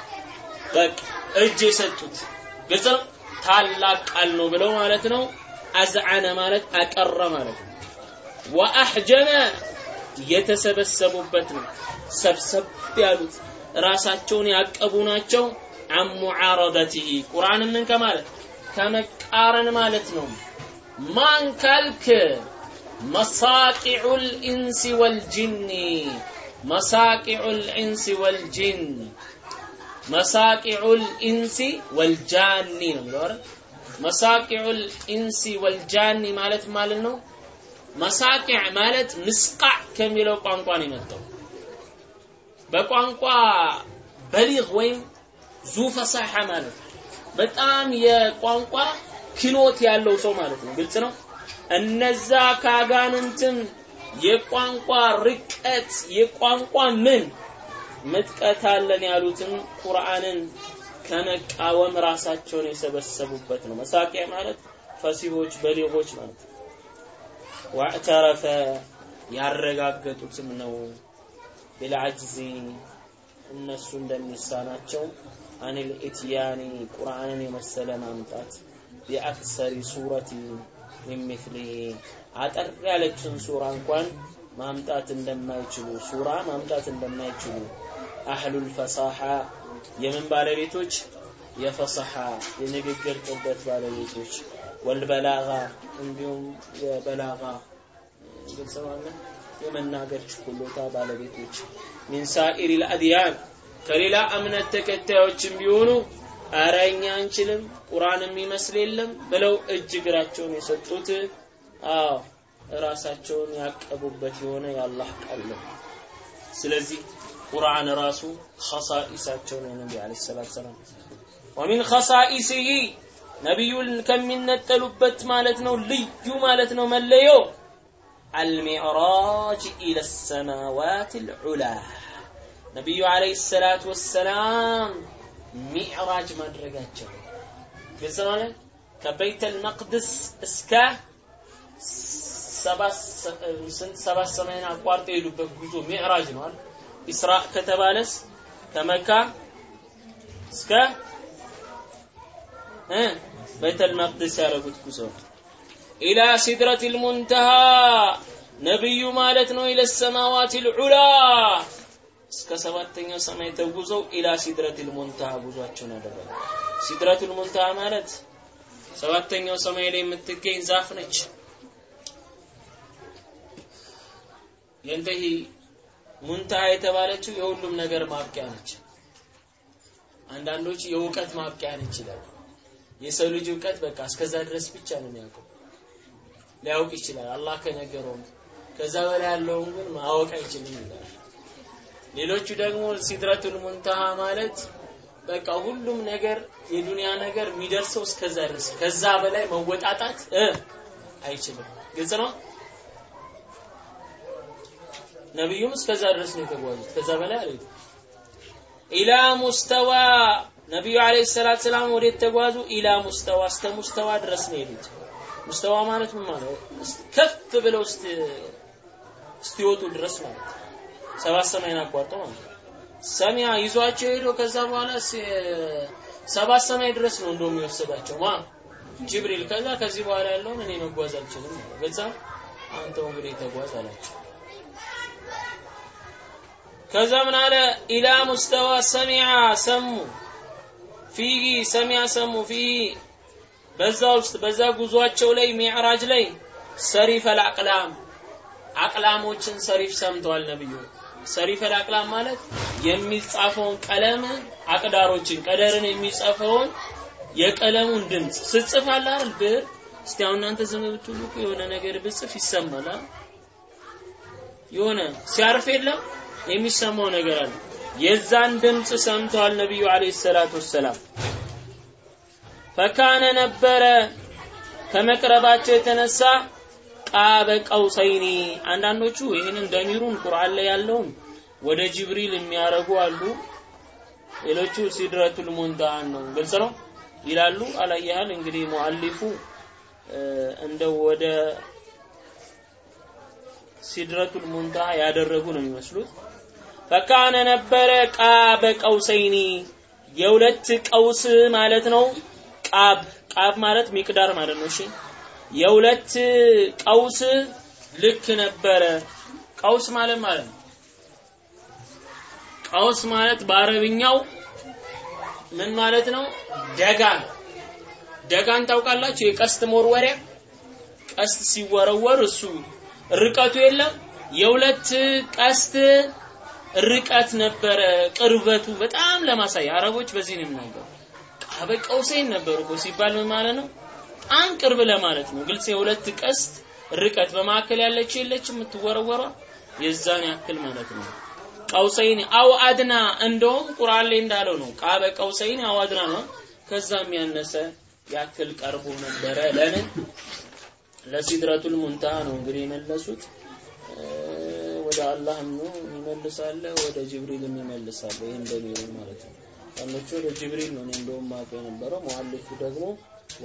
በቃ እጅ የሰጡት ግልጽ ነው። ታላቅ ቃል ነው ብለው ማለት ነው። አዝዓነ ማለት አቀረ ማለት ነው። ወአሕጀመ የተሰበሰቡበት ነው። ሰብሰብ ያሉት ራሳቸውን ያቀቡ ናቸው። አን ሙዓረደቲሂ ቁርአንን ምን ከማለት ከመቃረን ማለት ነው። ማን ካልክ مصاقع الإنس والجن مصاقع الإنس والجن مصاقع الإنس والجان ነው የሚለው አይደል? مصاقع والجان ማለት ማለት ነው። مصاقع ማለት مصقاع ከሚለው ቋንቋ ነው የመጣው። በቋንቋ بليغ ወይም ذو فصاحة ማለት በጣም የቋንቋ ክሎት ያለው ሰው ማለት ነው። ግልጽ ነው። እነዛ ከአጋንንትም የቋንቋ ርቀት የቋንቋ ምን ምጥቀት አለን ያሉትን ቁርአንን ከመቃወም ራሳቸውን የሰበሰቡበት ነው። መሳቂያ ማለት ፈሲሆች በሊጎች ማለት ነው። ዋዕተረፈ ያረጋገጡትም ነው ቢልዐጅዚ እነሱ እንደሚሳናቸው عن الإتيان ቁርአንን የመሰለ ማምጣት بأقصر سورة من مثله አጠር ያለችን ሱራ እንኳን ማምጣት እንደማይችሉ ሱራ ማምጣት እንደማይችሉ أهل الفصاحة የምን ባለቤቶች? የፈሰሐ የንግግር ጥበት ባለቤቶች። والبلاغة እንዲሁም የበላጋ ግልጽ የመናገር ችሎታ ባለቤቶች። ሚን ሳኢሪል አድያን ከሌላ እምነት ተከታዮችም ቢሆኑ ኧረ እኛ አንችልም ቁርአን የሚመስል የለም ብለው እጅ እግራቸውን የሰጡት አዎ ራሳቸውን ያቀቡበት የሆነ የአላህ ቃል ነው። ስለዚህ ቁርአን ራሱ ኸሳኢሳቸው ነው ነቢ ዓለይሂ ሰላቱ ሰላም ወሚን ኸሳኢሲሂ ነቢዩን ከሚነጠሉበት ማለት ነው ልዩ ማለት ነው መለዮ አልሚዕራጅ ኢለ ሰማዋት ልዑላ ነቢዩ ዓለይሂ ሰላቱ ወሰላም ሚዕራጅ ማድረጋቸው። ግልጽ ማለት ከበይተል መቅድስ እስከ ሰባት ሰማይን አቋርጠው የሄዱበት ጉዞ ሚዕራጅ ነው አይደል? ኢስራ ከተባለስ ከመካ እስከ በይተል መቅደስ ያደረጉት ጉዞ إلى سدرة المنتهى ነብዩ ማለት ነው إلى السماوات العلى እስከ ሰባተኛው ሰማይ ተጉዘው إلى سدرة المنتهى ጉዟቸውን አደረጉ። سدرة المنتهى ማለት ሰባተኛው ሰማይ ላይ የምትገኝ ዛፍ ነች። ينتهي منتهى የተባለችው የሁሉም ነገር ማብቂያ ነች። አንዳንዶች የእውቀት ማብቂያ ነች ይላሉ። የሰው ልጅ እውቀት በቃ እስከዛ ድረስ ብቻ ነው የሚያውቀው ሊያውቅ ይችላል አላህ ከነገረው ከዛ በላይ ያለውን ግን ማወቅ አይችልም ይላል ሌሎቹ ደግሞ ሲድረቱል ሙንተሃ ማለት በቃ ሁሉም ነገር የዱንያ ነገር የሚደርሰው እስከዛ ድረስ ከዛ በላይ መወጣጣት አይችልም። ግልጽ ነው? ነብዩም እስከዛ ድረስ ነው የተጓዙት። ከዛ በላይ አልሄዱም። ኢላ ሙስተዋ ነቢዩ አለይሂ ሰላቱ ሰላም ወዴት ተጓዙ? ኢላ ሙስተዋ እስከ ሙስተዋ ድረስ ነው የሄዱት። ሙስተዋ ማለት ምን ማለት ከፍ ብለው እስኪወጡ ድረስ ማለት ሰባት ሰማይን አቋርጠው ማለት ነው። ሰሚያ ይዟቸው ሄዶ ከዛ በኋላ ሰባት ሰማይ ድረስ ነው እንደውም የወሰዳቸው ማ ጅብሪል ከዛ ከዚህ በኋላ ያለውን እኔ መጓዝ አልችልም ገዛ አንተው እንግዲህ ተጓዝ አላቸው። ከዛ ምን አለ? ኢላ ሙስተዋ ሰሚዓ ሰሙ ፊሂ ሰሚዓ ሰሙ ፊሂ በዛ ውስጥ በዛ ጉዟቸው ላይ ሚዕራጅ ላይ ሰሪፍ አልአቅላም አቅላሞችን ሰሪፍ ሰምተዋል ነብዩ ሰሪፍ አልአቅላም ማለት የሚጻፈውን ቀለም አቅዳሮችን ቀደርን የሚጻፈውን የቀለሙን ድምፅ ስጽፍ አለ አይደል? ብር እስቲ አሁን እናንተ ዝም ብትሉ የሆነ ነገር ብጽፍ ይሰማል። የሆነ ሲያርፍ የለም? የሚሰማው ነገር አለ። የዛን ድምፅ ሰምተዋል ነብዩ አለይሂ ሰላቱ ወሰላም። ፈካነ ነበረ። ከመቅረባቸው የተነሳ ቃበ ቀውሰይኒ። አንዳንዶቹ ይህንን ደሚሩን ቁርአን ላይ ያለውን ወደ ጅብሪል የሚያረጉ አሉ። ሌሎቹ ሲድረቱል ሙንተሃን ነው። ግልጽ ነው? ይላሉ። አላያህል እንግዲህ ሙአሊፉ እንደው ወደ ሲድረቱል ሙንተሃ ያደረጉ ነው የሚመስሉት። ፈካነ ነበረ ቃበ ቀውሰይኒ። የሁለት ቀውስ ማለት ነው። ቃብ ቃብ ማለት ሚቅዳር ማለት ነው። እሺ የሁለት ቀውስ ልክ ነበረ። ቀውስ ማለት ማለት ነው። ቀውስ ማለት በአረብኛው ምን ማለት ነው? ደጋን። ደጋን ታውቃላችሁ? የቀስት መወርወሪያ? ቀስት ሲወረወር እሱ ርቀቱ የለም። የሁለት ቀስት ርቀት ነበረ። ቅርበቱ በጣም ለማሳይ አረቦች በዚህ ነው የሚናገሩ ቃበ ቀውሴን ነበሩ እኮ ሲባል ምን ማለት ነው በጣም ቅርብ ለማለት ነው። ግልጽ የሁለት ቀስት ርቀት በመካከል ያለችው የለች የምትወረወሯ? የዛን ያክል ማለት ነው። ቀውሰይን አው አድና እንደውም ቁርአን ላይ እንዳለው ነው። ቃበ ቀውሰይን አው አድና ነው። ከዛም ያነሰ ያክል ቀርቦ ነበረ። ለምን? ለሲድረቱል ሙንተሃ ነው እንግዲህ የመለሱት። ወደ አላህም ነው ይመልሳለ ወደ ጅብሪልም ይመልሳለ ይሄ እንደሚሉ ማለት ነው። ያለች ወደ ጅብሪል ነው። እንደውም ማቀ የነበረው ሙአሊፉ ደግሞ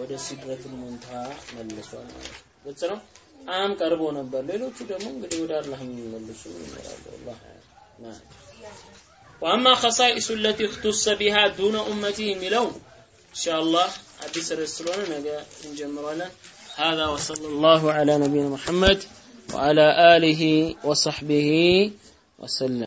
ወደ ሲድረቱል ሙንተሃ መልሷል ማለት ነው ግልጽ ነው በጣም ቀርቦ ነበር ሌሎቹ ደግሞ እንግዲህ ወደ አላህ የሚመልሱ ይኖራሉ አላህ نعم وأما خصائص التي اختص بها دون أمته ملون إن شاء الله حديث الرسولون نجا نجمرنا هذا وصلى الله على نبينا محمد وعلى آله وصحبه وسلم